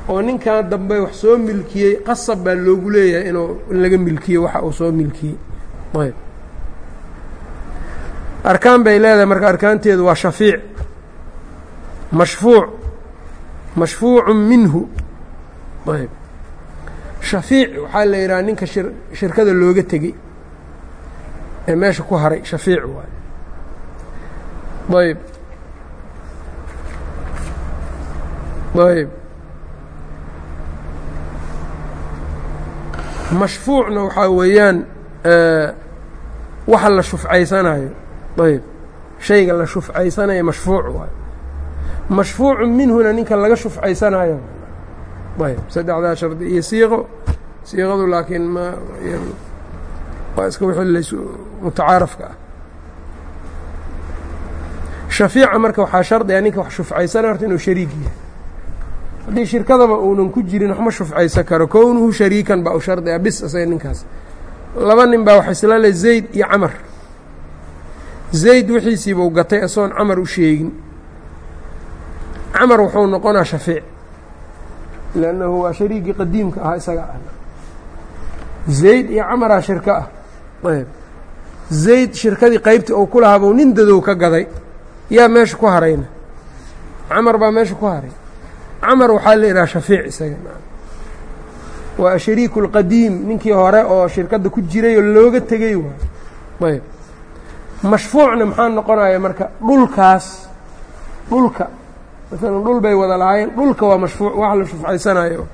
Oo ninkan dambe wax soo milkiyey qasab baa loogu leeyahay inuu in laga milkiyo waxa uu soo milkiyey. Ayb. Arkaan bay leedahay marka arkaanteedu waa shafiic. Mashfuuc. Mashfuucu minhu ayb. Shafiic waxaa la yidhaha ninka shir shirkada looga tegey ee meesha ku haray shafiic waay. Ayb. Ayb. Mashfuucna waxaa weeyaan waxa la shufcaysanayo. Ayb. Shayga la shufcaysanayo mashfuuc waay. Mashfuucu minhuna ninka laga shufcaysanayo ayb saddexdaa shardi iyo siiqo siiqadu laakiin ma waa iska lays mutacaarafka ah. Shafiica marka waxaa shardiga ninka wax shufcaysana horta inuu shariik yahay. Haddii shirkadaba uunan ku jirin waxma shufcaysan karo kownuhu shariikan baa u shardi ah bis isaga ninkaas. Laba nin baa wax isla le zayd iyo camar. Zayd wixiisiibuu gatay isagoon camar u sheegin. Camar wuxuu noqonaa shafiic lannahu waa shariigii qadiimka ahaa isaga zayd iyo camaraa shirko ah ayb zayd shirkadii qaybtii uu ku lahaa nin dadow ka gaday yaa meesha ku harayna camar baa meesha ku haray camar waxaa la yidhaha shafiic isaga waa ashariiku اlqadiim ninkii hore oo shirkadda ku jiray oo looga tegey waay ayb mashfuucna maxaa noqonaya marka dhulkaas dhulka maalan dhul bay wada lahaayeen dhulka waa mashfuuc wax la shufcaysanayo.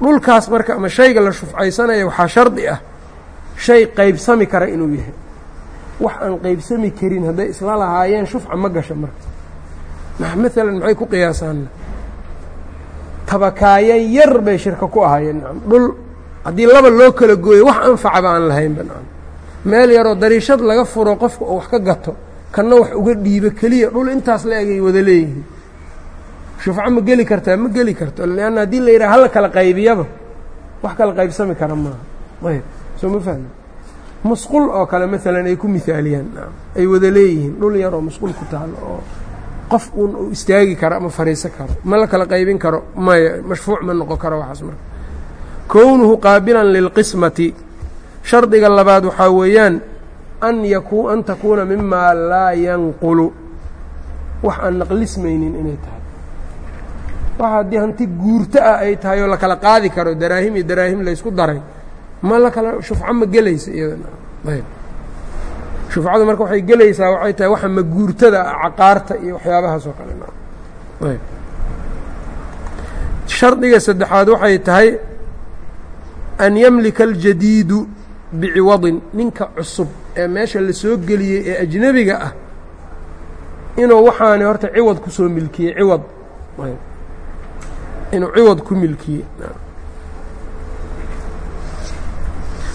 Dhulkaas marka ama shayga la shufcaysanayo waxaa shardi ah. Shay qaybsami kara inuu yahay. Wax aan qaybsami karin hadday isla lahaayeen shufca ma gasha marka. Maalan maxay ku qiyaasaana tabakaayo yar bay shirka ku ahaayeen. Dhul haddii laba loo kala gooyo wax anfacaba aan lahaynba meel yaroo dariishad laga furo qofka oo wax ka gato kanna wax uga dhiibo keliya dhul intaas la egay wada leeyihiin shufco ma geli kartaa ma geli karto. Leanna haddii la yidhaha hala kala qaybiyaba wax kala qaybsami kara maaha ayb soo ma fahmi? Musqul oo kale maalan ay ku mihaaliyaan ay wada leeyihiin. Dhul yaroo musqul ku taalo oo qof uun uu istaagi karo ama fariiso karo. Ma la kala qaybin karo maya mashfuuc ma noqon karo waxaas marka. Kownuhu qaabilan lilqismati shardiga labaad waxaa weeyaan an an takuuna mimaa laa yanqulu. Wax aan naqlismaynin inay tahay wax haddii hanti guurto ah ay tahay oo la kala qaadi karo daraahim iyo daraahim laysku daray ma la shufco ma gelaysa iyadana. Ayb. Shufcadu marka waxay gelaysaa waxay tahay waxa maguurtada caqaarta iyo waxyaabahaas oo kale shardiga saddexaad waxay tahay an yamlika aljadiidu biciwadin. Ninka cusub ee meesha la geliyey ee ajnebiga ah inuu waxaani horta ciwad ku milkiyey ciwad inuu ciwad ku milkiyey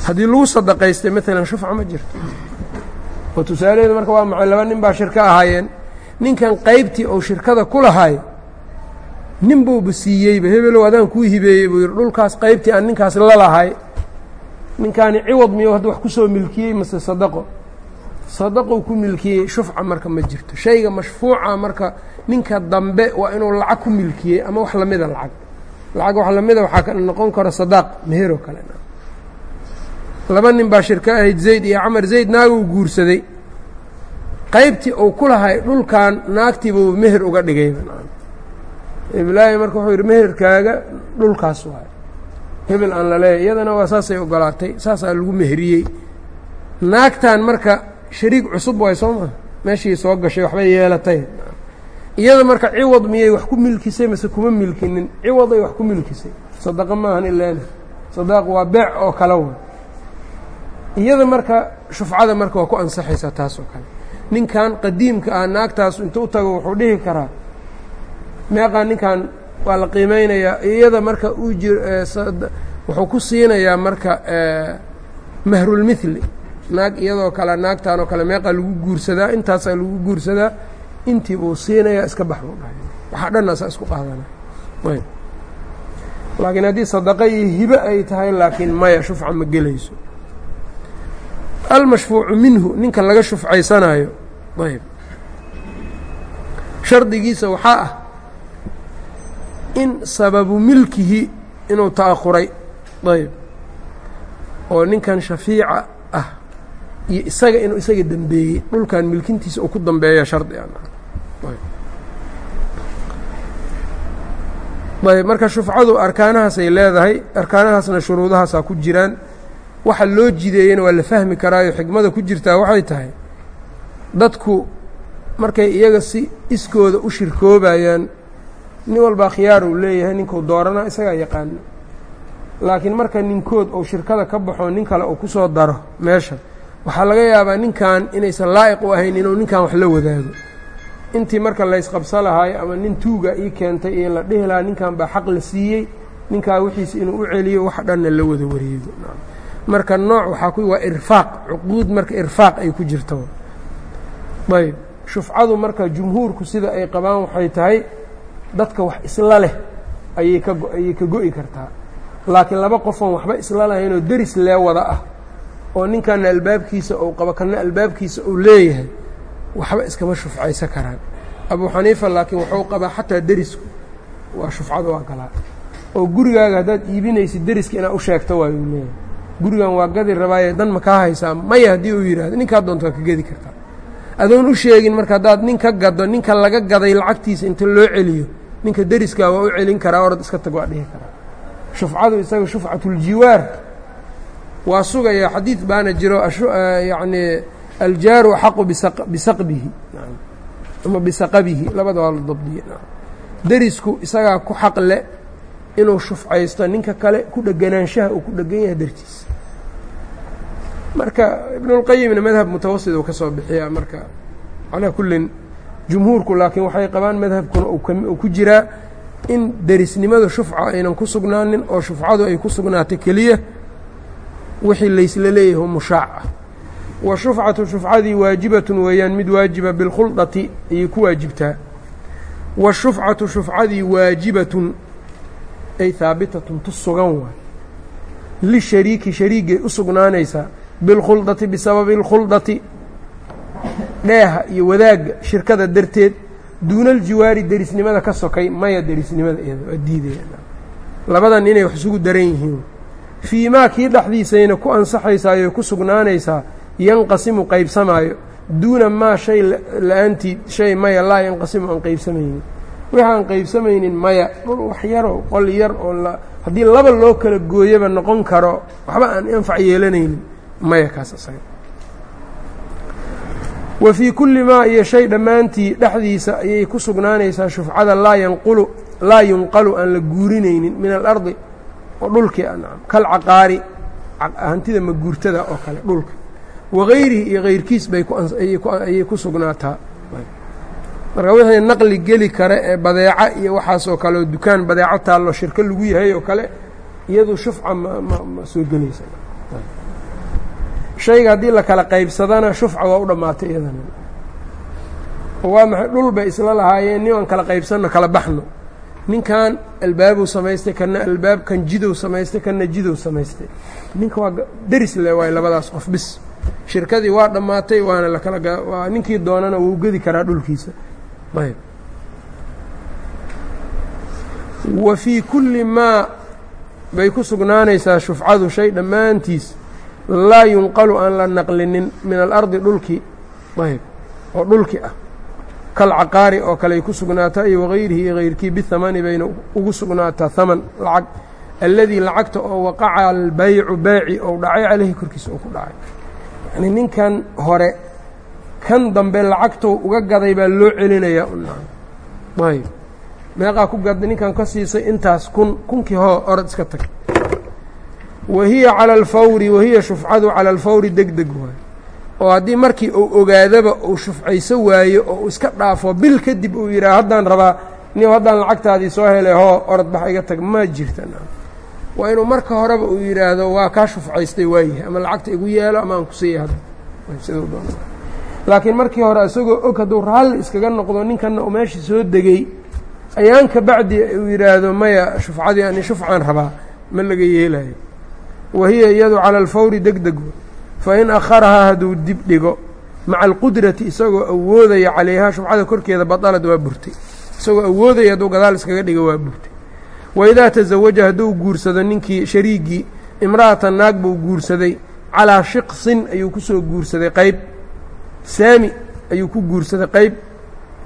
haddii lagu sadaqaystay maalan shufca ma jirto. Oo tusaalaheedu marka waa macay laba nin baa shirko ahaayeen. Ninkan qaybtii ou shirkada ku lahaay nin buuba siiyeyba hebelow adaan kuu hibeeyey buu yidhi dhulkaas qaybtii aan ninkaas la lahay ninkaani ciwad miyo hadda wax ku soo milkiyey mase sadaqo sadaqou ku milkiyey shufca marka ma jirto. Shayga mashfuuca marka ninka dambe waa inuu lacag ku milkiyey ama wax lamida lacag. Lacag wax lamida waxaa ka noqon karo sadaaq meheroo kale. Laba nin baa shirko ahayd zayd iyo camar. Zayd naaguu guursaday. Qaybtii uu ku lahay dhulkan naagtiibuu meher uga dhigayba iblaahi marka wuxuu yidhi meherkaaga dhulkaas waay hebel aan la leeyahy iyadana waa saasay ogolaatay saasaa lagu meheriyey. Naagtan marka shariig cusub waay soo maa meeshii soo gashay waxbay yeelatay. Iyada marka ciwad miyay wax ku milkisay mase kuma milkinin? Ciwaday wax ku milkisay. Sadaqo maahan ilaan sadaaq waa beec oo kale wa iyada marka shufcada marka waa ku ansaxaysaa taas oo kale. Ninkan qadiimka ah naagtaas inta u tago wuxuu dhihi karaa. Meeqaa ninkan waa la qiimeynayaa iyada marka uu ji wuxuu ku siinayaa marka mahrulmithli naag iyadoo kale naagtan oo kale meeqaa lagu guursadaa intaasaa lagu guursadaa intii buu siinayaa iska bax buu dhahay. Waxaa dhannaasaa isku qaadana. Laakiin haddii sadaqa iyo hibe ay tahay laakiin maya shufca ma gelayso. Almashfuucu minhu ninka laga shufcaysanayo. Ayb shardigiisa waxaa ah in sababu milkihi inuu ta'ahuray ayb oo ninkan shafiica ah iyo isaga inuu isaga dembeeyey dhulkan milkintiisa uu ku dambeeya shardi ayb. Marka shufcadu arkaanahaasay leedahay arkaanahaasna shuruudahaasaa ku jiraan. Waxa loo jideeyena waa la fahmi karaayo xikmada ku jirtaa waxay tahay dadku markay iyaga si iskooda u shirkoobayaan nin walbaa khiyaar uu leeyahay ninkuu doorana isagaa yaqaana laakiin marka ninkood uu shirkada ka baxo nin kale uu ku soo daro meesha waxaa laga yaabaa ninkan inaysan laa'iq u ahayn inuu ninkan wax la wadaago intii marka laysqabsa lahaayo ama nin tuuga ii keentay iyo la dhihi lahaa ninkan baa xaq la siiyey ninkaa wixiisa inuu u celiyo wax dhanna la wada wareego marka nooc waxaa ku waa irfaaq cuquud marka irfaaq ay ku jirto. Ayb shufcadu marka jumhuurku sida ay qabaan waxay tahay dadka wax isla leh ayay ka ayay ka go'i kartaa. Laakiin laba qofoon waxba isla lahaynoo deris lee wada ah oo ninkanna albaabkiisa ou qabo kanna albaabkiisa uu leeyahay waxba iskama shufcaysa karaan. Abuu xaniifa laakiin wuxuu qabaa xataa derisku waa shufcada waa galaa. Oo gurigaaga haddaad iibinaysid deriska inaad u sheegto waay uu leeyahay. Gurigan waa gadi rabaaye dan ma kaa haysaa? Maya haddii uu yidhahdo ninkaa doonto waa ka gedi kartaa adoon u sheegin marka haddaad nin ka gado ninka laga gaday lacagtiisa inta loo celiyo ninka deriskaa waa u celin karaa orad iska tag waa dhihi karaa. Shufcadu isaga shufcatuljiwaar waa sugayaa xadiid baana jiro yacni aljaaru axaqu bisaqbihi. Ama bisaqabihi labada waa la dabdiye. Derisku isagaa ku xaq le inuu shufcaysto ninka kale ku dheganaanshaha uu ku dhegan yahay dartiisa marka ibnulqayimna madhab mutawasit uu ka soo bixiyaa marka calaa kullin jumhuurku laakiin waxay qabaan madhabkuna uu ku jiraa in derisnimada shufca aynan ku sugnaanin oo shufcadu ay ku sugnaatay keliya wixii laysla leeyahay mushaac. Ah wa shufcatu shufcadii waajibatun weeyaan mid waajiba bilkhuldati ayay ku waajibtaa. Washufcatu shufcadii waajibatun ay haabitatun tu sugan waay lishariiki shariigay u sugnaanaysaa bilkhuldati bisababi اlkhuldati dheeha iyo wadaagga shirkada darteed duuna aljiwaari derisnimada ka sokay maya derisnimada iyada waa diidaya labadan inay wax isugu daran yihiin fii maa kii dhexdiisayna ku ansaxaysaayo ku sugnaanaysaa yanqasimu qaybsamaayo. Duuna maa shay la'aantii shay maya laa yanqasimu aan qaybsamaynin. Waxaan qaybsamaynin maya dhul wax yaroo qol yar oo haddii laba loo kala gooyaba noqon karo waxba aan anfac yeelanaynin. Maya kaas isaga wa fii kulli maa iyo shay dhammaantii dhexdiisa ayay ku sugnaanaysaa shufcada laa yanqulu laa yunqalu aan la guurinaynin min alardi oo dhulkii anam kalcaqaari hantida maguurtada oo kale dhulka. Wagayrihi iyo kayrkiis bay ayay ku sugnaataa. Marka wixii naqli geli kara ee badeeca iyo waxaas oo kale oo dukaan badeeco taallo shirko lagu yahay oo kale iyadu shufca mma soo gelaysa. Shayga haddii la kala qaybsadana shufca waa u dhammaatay iyadana. Waa maxay? Dhul bay isla lahaayeen nin aan kala qaybsanno kala baxno ninkan albaabuu samaystay kana albaab kan jidow samaystay kana jidow samaystay. Ninka waa deris le waay labadaas qof bis. Shirkadii waa dhammaatay waana lakala ninkii doonana wuu gedi karaa dhulkiisa. Ayb wa fii kulli maa bay ku sugnaanaysaa shufcadu shay dhammaantiis. Laa yunqalu aan la naqlinin min alardi dhulkii ayb oo dhulki ah kalcaqaari oo kale ay ku sugnaataa iyo wagayrihi iyo hayrkii bihamani bayna ugu sugnaataa haman lacag alladii lacagta oo waqaca albaycu baaci ou dhacay caleyhi korkiisa oo ku dhacay yacnii ninkan hore kan dambe lacagtou uga gaday baa loo celinayaa ayb meeqaa ku gadda ninkan ka siisay intaas kun kunkii hoo orod iska tag wa hiya cala alfawri wahiya shufcadu cala alfawri deg deg oo haddii markii uu ogaadaba uu shufcayso waayo oo iska dhaafo bil kadib uu yidhaah haddaan rabaa nin haddaan lacagtaadii soo helay hoo orod bax iga tag ma jirta waa inuu marka horeba uu yidhaahdo waa kaa shufcaystay waayahay ama lacagta igu yeelo ama aan ku siiya hadda siduu doon laakiin markii hore isagoo og hadduu raalli iskaga noqdo ninkanna uu meeshii soo degey ayaan ka bacdi uu yidhaahdo maya shufcadii ani shufcaan rabaa ma laga yeelayo wa hiya iyadu cala alfawri deg deg fa in akharahaa hadduu dib dhigo maca alqudrati isagoo awoodaya calayhaa shufcada korkeeda baطalad waa burtay isagoo awoodaya hadduu gadaal iskaga dhigo waa burtay waidaa tasawaja hadduu guursado ninkii shariigii imra'atan naag buu guursaday calaa shiqsin ayuu ku soo guursaday qayb saami ayuu ku guursaday qayb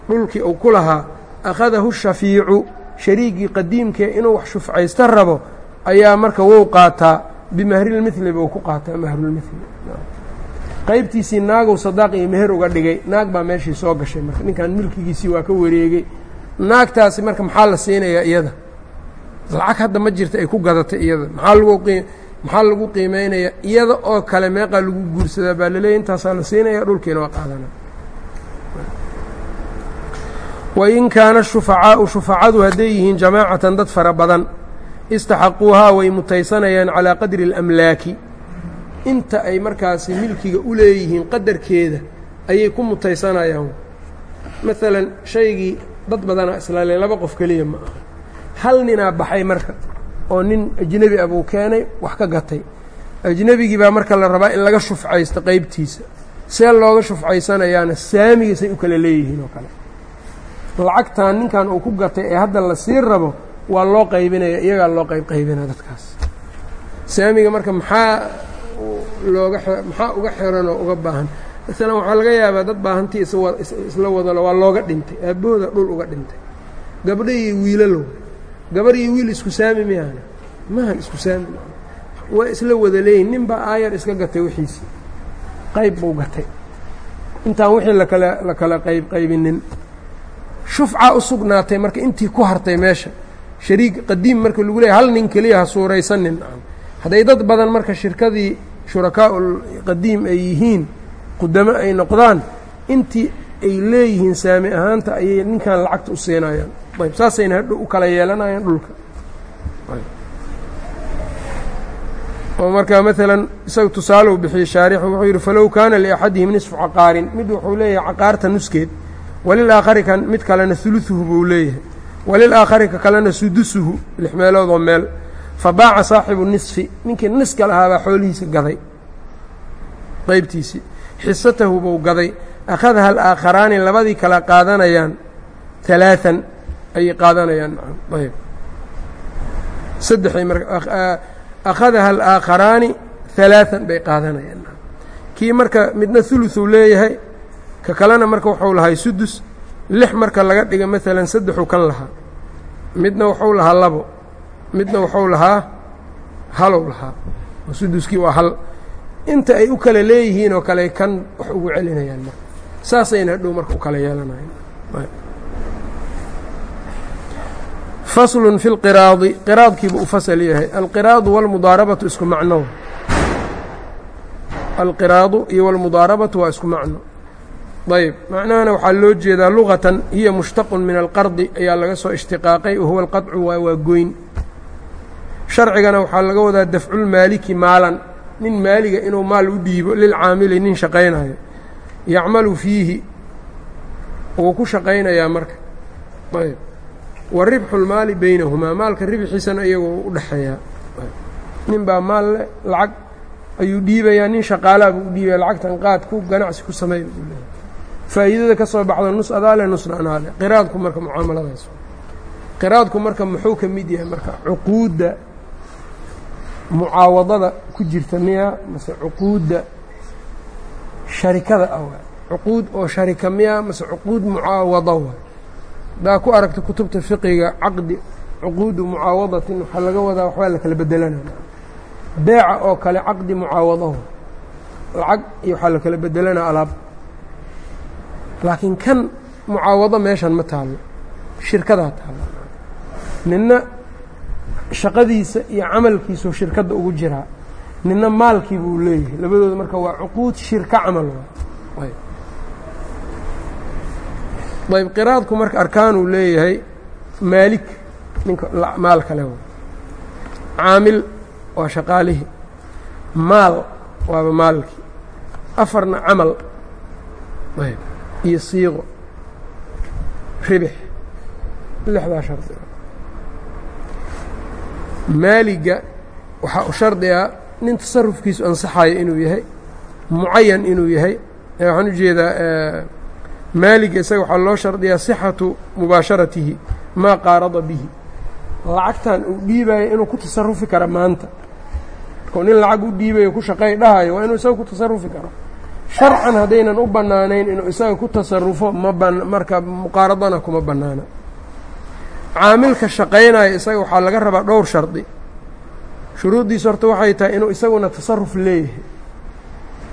dhulkii uu ku lahaa akhadahu shafiicu shariigii qadiimkee inuu wax shufcaysta rabo ayaa marka wou qaataa bimahrilmithli buu ku qaataa mahrulmithli qaybtiisii naagow sadaaq iyo meher uga dhigay naag baa meeshii soo gashay marka ninkan milkigiisii waa ka wareegay naagtaasi marka maxaa la siinayaa iyada lacag hadda ma jirta ay ku gadatay iyada maxaa lagu maxaa lagu qiimeynayaa iyada oo kale meeqaa lagu guursadaa baa laleeyahy intaasaa la siinaya dhulkiina waa qaadana wain kaana shufacaau shufacadu hadday yihiin jamaacatan dad fara badan istaxaquuhaa way mutaysanayaan calaa qadri اlamlaaki inta ay markaasi milkiga u leeyihiin qadarkeeda ayay ku mutaysanayaan. Maalan shaygii dad badanaa islaale laba qof keliya ma aha. Hal ninaa baxay marka oo nin ajnebi ah buu keenay wax ka gatay. Ajnebigii baa marka la rabaa in laga shufcaysto qaybtiisa. See looga shufcaysanayaana saamigiisay u kala leeyihiin oo kale. Lacagtan ninkan uu ku gatay ee hadda la sii rabo waa loo qaybinaya iyagaa loo qayb qaybinaya dadkaas. Saamiga marka maxaa looga maxaa uga xiran oo uga baahan? Masalan waxaa laga yaabaa dad baahantii isla wadalo waa looga dhintay aabbahooda dhul uga dhintay. Gabdho iyo wiilalow gabar iyo wiil isku saami miyaana? Mahan isku saami waa isla wada nin baa aayar iska gatay wixiisii qayb buu gatay. Intaan wixii lakala la kala qayb qaybinin. Shufca u sugnaatay marka intii ku hartay meesha shariig qadiim marka lagu leeyahy hal nin keliya ha suuraysanin. Hadday dad badan marka shirkadii shurakaa'ul qadiim ay yihiin qudamo ay noqdaan intii ay leeyihiin saami ahaanta ayay ninkan lacagta u siinayaan ayb saasayna hadho u kala yeelanayaan dhulka. Oo markaa maalan isaga tusaale u bixiyey shaarixu wuxuu yidhi falow kaana liaxadihim nisfu caqaarin. Mid wuxuu leeyahay caqaarta nuskeed walilaakhari kan mid kalena huluثuhu buu leeyahay walilaakhari ka kalena sudusuhu lix meelood oo meel. Fa baaca saaxibu nisfi ninkii niska lahaabaa xoolihiisa gaday qaybtiisii xisatahu buu gaday akhadaha alaakharaani labadii kala qaadanayaan alaaan ayay qaadanayaan ayb saddexay marka akhadaha alaakharaani alaaan bay qaadanayaan kii marka midna huluثuu leeyahay ka kalena marka wuxuu lahay sudus lix marka laga dhiga maalan saddexuu kan lahaa. Midna wuxuu lahaa labo. Midna wuxuu lahaa halow lahaa. Suduskii waa hal. Inta ay u kala leeyihiin oo kale kan wax ugu celinayaan marka. Saasayna hadhow marka u kala yeelanayan faslun fi lqiraadi qiraadkiiba u fasal yahay. Alqiraadu walmudaarabatu isku macno. Alqiraadu iyo walmudaarabatu waa isku macno ayb macnahana waxaa loo jeedaa lugatan hiya mushtaqun min alqardi ayaa laga soo ishtiqaaqay wahuwa alqaطcu waa waa goyn sharcigana waxaa laga wadaa dafculmaaliki maalan nin maaliga inuu maal u dhiibo lilcaamili nin shaqaynayo yacmalu fiihi wuu ku shaqaynayaa marka. Ayb wa ribxu lmaali baynahumaa maalka ribxiisana iyagoo u dhexeeyaa. Nin baa maal le lacag ayuu dhiibayaa nin shaqaalaa buu u dhiibaya lacagtan qaad ku ganacsi ku sameey buu leeyahy faa'iidada ka soo baxda nus adaale nusna anaale qiraadku marka mucaamaladaas qiraadku marka muxuu ka mid yahay marka cuquudda mucaawadada ku jirta miya mase cuquudda sharikada ah waa cuquud oo sharika miya mase cuquud mucaawada waa haddaa ku aragta kutubta fiqiga caqdi cuquudu mucaawadatin waxaa laga wadaa waxbaa la kala bedelanaya beeca oo kale caqdi mucaawadaho lacag iyo waxaa la kala bedelanaa alaab laakiin kan mucaawado meeshan ma taallo shirkadaa taalla ninna shaqadiisa iyo camalkiisuu shirkadda ugu jiraa ninna maalkii buu leeyahay. Labadooda marka waa cuquud shirka camal waay ayb. Qiraadku marka arkaanuu leeyahay maalik ninka maal kale w caamil waa shaqaalihii. Maal waaba maalkii. Afarna camal. Ayb iyo siiqo ribix lixdaa shardiga maaliga waxaa u shardigaa nin tasarufkiisu ansaxayo inuu yahay mucayan inuu yahay. Waxaan u jeedaa maaliga isaga waxaa loo shardiyaa sixatu mubaasharatihi maa qaarada bihi. Lacagtan uu dhiibayo inuu ku tasarufi kara maanta. Markuu nin lacag u dhiibayo ku shaqey dhahayo waa inuu isaga ku tasarufi karo sharcan haddaynan u bannaanayn inuu isaga ku tasarufo ma marka muqaaradana kuma bannaana. Caamilka shaqaynaya isaga waxaa laga rabaa dhowr shardi. Shuruuddiisa horta waxay tahay inuu isaguna tasaruf leeyahay.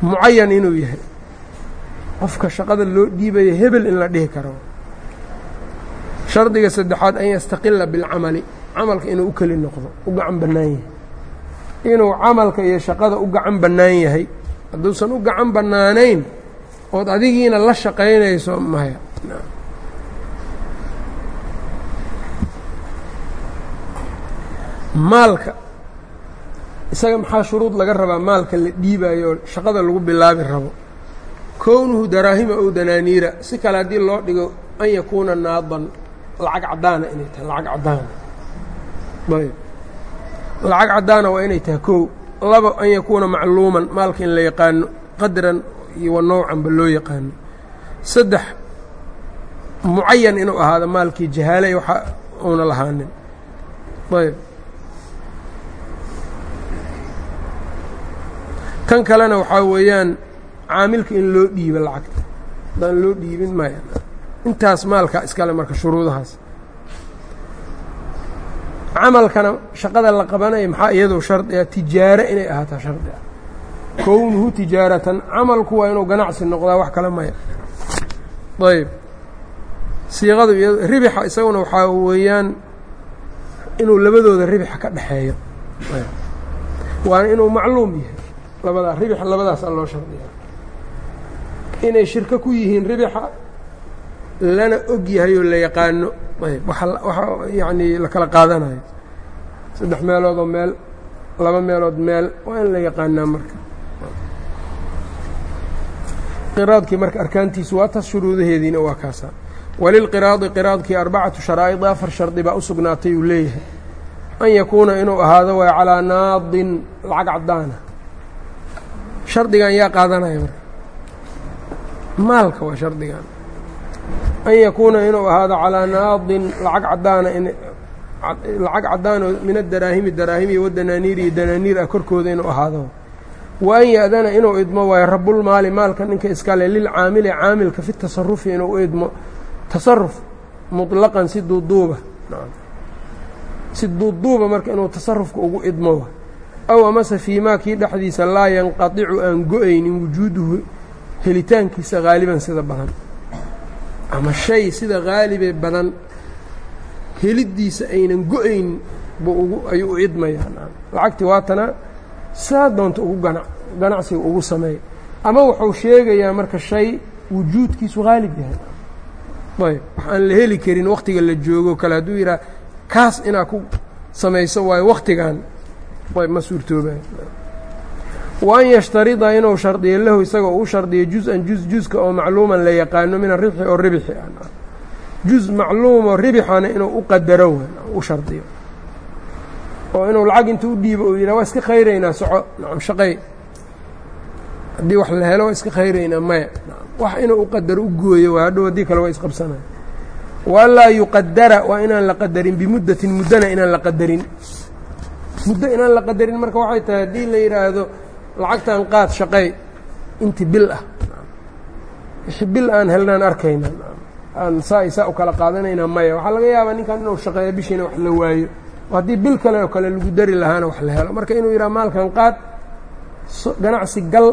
Mucayan inuu yahay. Qofka shaqada loo dhiibaya hebel in la dhihi karo. Shardiga saddexaad an yastaqila bilcamali. Camalka inuu u keli noqdo u gacan bannaan yahay. Inuu camalka iyo shaqada u gacan bannaan yahay hadduusan u gacan bannaanayn ood adigiina la shaqaynayso maya maalka isaga maxaa shuruud laga rabaa maalka la dhiibayo oo shaqada lagu bilaabi rabo? Kownuhu daraahima ow danaaniira si kale haddii loo dhigo an yakuuna naadan lacag caddaana inay tahay lacag caddaana. Ayb lacag caddaana waa inay tahay kow laba an yakuuna macluuman maalka in la yaqaano qadran iyo wa nowcanba loo yaqaano. Saddex mucayan inuu ahaado maalkii jahaalay waxa uuna lahaanin. Ayb. Kan kalena waxaa weeyaan caamilka in loo dhiibo lacagta. Haddaan loo dhiibin maya intaas maalka iskale marka shuruudahaas camalkana shaqada la qabanaya maxaa iyadoo shardiga tijaare inay ahaataa shardi. Ah kownuhu tijaaratan camalku waa inuu ganacsi noqdaa wax kale maya. Ayb siiqadu ribixa isaguna waxaa weeyaan inuu labadooda ribixa ka dhexeeyo waana inuu macluum yahay. Labadaa ribixa labadaasaa loo shardiyaa. Inay shirko ku yihiin ribixa lana og yahay oo la yaqaano yacnii la kala qaadanayo. Saddex meeloodoo meel laba meelood meel waa in la yaqaanaa marka. Qiraadkii marka arkaantiisu waa taas shuruudaheediina waa kaasaa walilqiraadi qiraadkii arbacatu sharaa'id afar shardi baa u sugnaatay uu leeyahay. An yakuuna inuu ahaado way calaa naadin lacag caddaana shardigan yaa qaadanaya marka. Maalka waa shardigan an yakuuna inuu ahaado calaa naadin lacag caddaana lacag caddaanoo min adaraahimi daraahimi wadanaaniir iyo danaaniir ah korkooda inuu ahaado. Wa an ya-dana inuu idmo waayo rabulmaali maalka ninka iskale lilcaamili caamilka fi tasarufi inuu u idmo. Tasaruf muطlaqan si duuduuba. Si duuduuba marka inuu tasarufka ugu idmo. Aw amase fii maa kii dhexdiisa laa yanqadicu aan go'aynin wujuuduhu helitaankiisa haaliban sida badan ama shay sida haalibee badan heliddiisa aynan go'ayn buu ayuu u idmayaa lacagtii waatana saa doonta ugu gana ganacsiga ugu sameeya ama wuxuu sheegayaa marka shay wujuudkiisu haalib yahay. Ayb wax aan la heli karin waktiga la joogo kale hadduu yidhaha kaas inaad ku samayso waayo waktigan ayb ma suurtoobay waan yashtarida inuu shardiyo lahu isaga u shardiyo juz-an juz juzka oo macluuman la yaqaano min aribxi oo ribxi ah juz macluumoo ribxana inuu u qadaro u shardiyo oo inuu lacag inta u dhiibo uu yidhah waa iska khayraynaa soco nacam shaqey haddii wax la helo waa iska khayraynaa maya wax inuu u qadaro u gooyo waa hadhow haddii kale waa isqabsanaya walaa yuqadara waa inaan la qadarin bimuddatin muddana inaan la qadarin muddo inaan la qadarin marka waxay tahay haddii la yidhaahdo lacagtan qaad shaqey inti bil ah wixii bil aan helnaan arkayna aan saa i saa u kala qaadanaynaa maya waxaa laga yaabaa ninkan inuu shaqeeyo bishiina wax la waayo haddii bil kale oo kale lagu dari lahaana wax la helo marka inuu yidhaha maalkan qaad ganacsi gal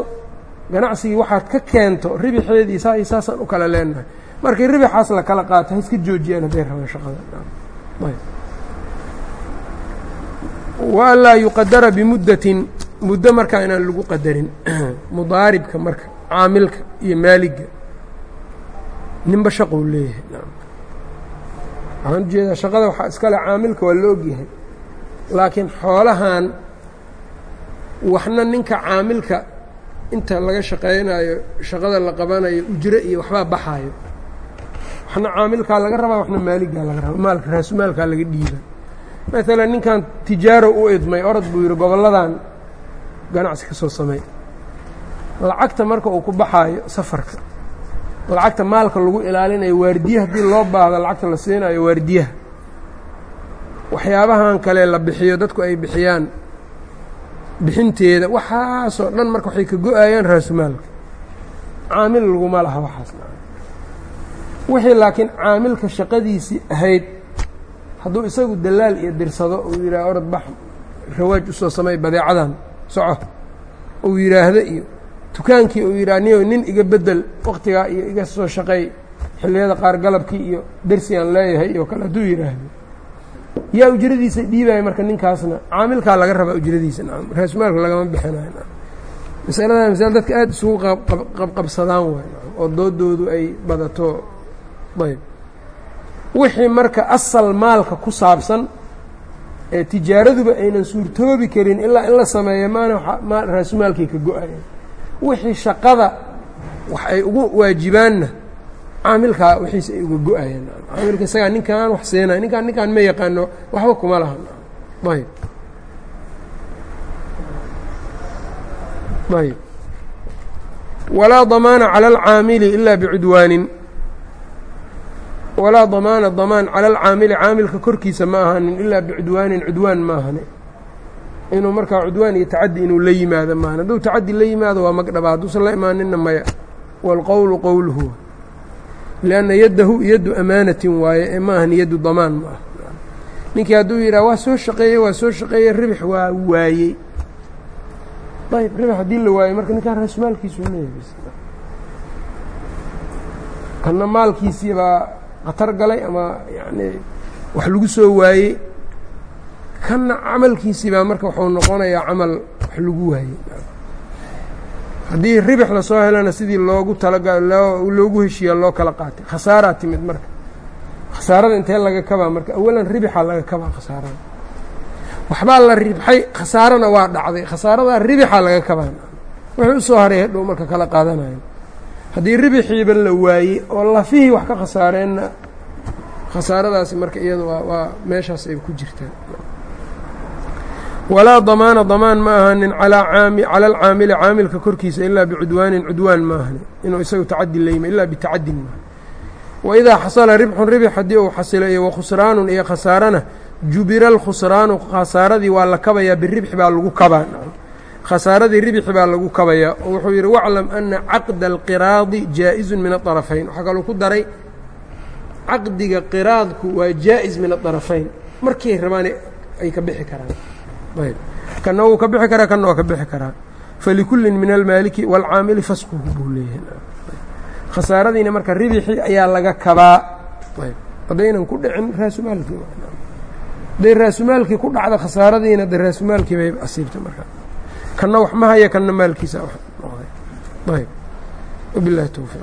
ganacsigii waxaad ka keento ribixeedii saa iyo saasaan u kala leenahay markii ribixaas la kala qaato ha iska joojiyaan hadday rabaan shaqada waanlaa yuqadara bimuddatin muddo markaa inaan lagu qadarin mudaaribka marka caamilka iyo maaliga ninba shaqou leeyahay. Waxaan u jeedaa shaqada waxaa iskale caamilka waa la ogyahay laakiin xoolahan waxna ninka caamilka inta laga shaqaynayo shaqada la qabanayo ujro iyo waxbaa baxaayo. Waxna caamilkaa laga rabaa waxna maaligaa laga rabaa maalka raasumaalkaa laga dhiiba. Maalan ninkan tijaaro u idmay orod buu yidhi gobolladan ganacsi ka soo samey lacagta marka uu ku baxaayo safarka. Lacagta maalka lagu ilaalinayo waardiye haddii loo baahdo lacagta la siinayo waardiyaha. Waxyaabahan kale la bixiyo dadku ay bixiyaan bixinteeda. Waxaasoo dhan marka waxay ka go'ayaan raasumaalka. Caamil laguma laha waxaas wixii laakiin caamilka shaqadiisii ahayd hadduu isagu dalaal iyo dirsado uu yidhaha orod bax rawaaj u soo samey badeecadan soco uu yidhaahdo iyo dukaankii uu yidhaha niyo nin iga bedel waktigaa iyo iga soo shaqeey xilliyada qaar galabkii iyo dersigaan leeyahay iyo kale hadduu yidhaahdo yaa ujradiisa dhiibaya marka ninkaasna caamilkaa laga rabaa ujradiisa nacam raasumaalka lagama bixinayo masaladan masale dadka aada isugu qabqabsadaan waay oo doodoodu ay badato ayb. Wixii marka asal maalka ku saabsan ee tijaaraduba aynan suurtoobi karin ilaa in la sameeyo maana raasumaalkay ka go'ayaan wixii shaqada wax ay ugu waajibaanna caamilkaa wixiisa ay uga go'ayaan. Caamilka isagaa ninkaan wax siinaya ninkaan ninkaan ma yaqaano waxba kuma laha. Ayb ayb walaa damaana calى اlcaamili ilaa bicudwaanin walaa damaana damaan cala alcaamili caamilka korkiisa ma ahanin ilaa bicudwaanin cudwaan ma inuu markaa cudwaan iyo tacadi inuu la yimaado maahan hadduu tacadi la yimaado waa magdhaba hadduusan la imaaninna maya. Wاlqowlu qowluhu lianna yaddahu yaddu amaanatin waaye ee ma yaddu damaan ma ninkii hadduu yidhaha waa soo shaqeeyey waa soo shaqeeyey ribix waa waayey. Ayb ribix haddii la waayey marka ninkaan raasmaalkiisu leeyahay kanna maalkiisii baa khatar galay ama yacni wax lagu soo waayey kanna camalkiisii baa marka wuxuu noqonayaa camal wax lagu waayey. Haddii ribix la soo helana sidii loogu talaga loogu heshiiya loo kala qaatay. Khasaaraa timid marka. Khasaarada intee laga kabaa marka? Awalan ribixaa laga kabaa khasaarada. Waxbaa la ribxay khasaarana waa dhacday. Khasaaradaa ribixaa laga kabaa. Wuxuu u soo haray marka kala qaadanayo haddii ribixiiba la waayey oo lafihii wax ka khasaareenna khasaaradaasi marka iyada waa waa meeshaas ay ku jirtaan. Walaa damaana damaan ma ahanin alaa aami cala alcaamili caamilka korkiisa ilaa bicudwaanin cudwaan ma ahani inuu isagu tacadi la yima ilaa bitacadin maaha waidaa xasala ribxun ribx haddii uu xasilo iyo wakhusraanun iyo khasaarana jubira alkhusraanu khasaaradii waa la kabayaa biribxi baa lagu kabaa khasaaradii ribxi baa lagu kabayaa oo wuxuu yidhi waclam ana caqda alqiraadi jaa-izun min aطarafayn waxaa kaluu ku daray caqdiga qiraadku waa jaa-is min aطarafayn markay rabaan ay ka bixi karaan. Ayb. Kana wuu ka bixi karaa kana waa ka bixi karaa falikullin min almaaliki waalcaamili fasquhu buu leeyahay. Khasaaradiina marka ribixii ayaa laga kabaa. Haddaynan ku dhicin raasumaalkii hadday raasumaalkii ku dhacda khasaaradiina de raasumaalkii bay asiibtay markaa kanna wax ma haya kanna maalkiisa. Wabilahi towfiiq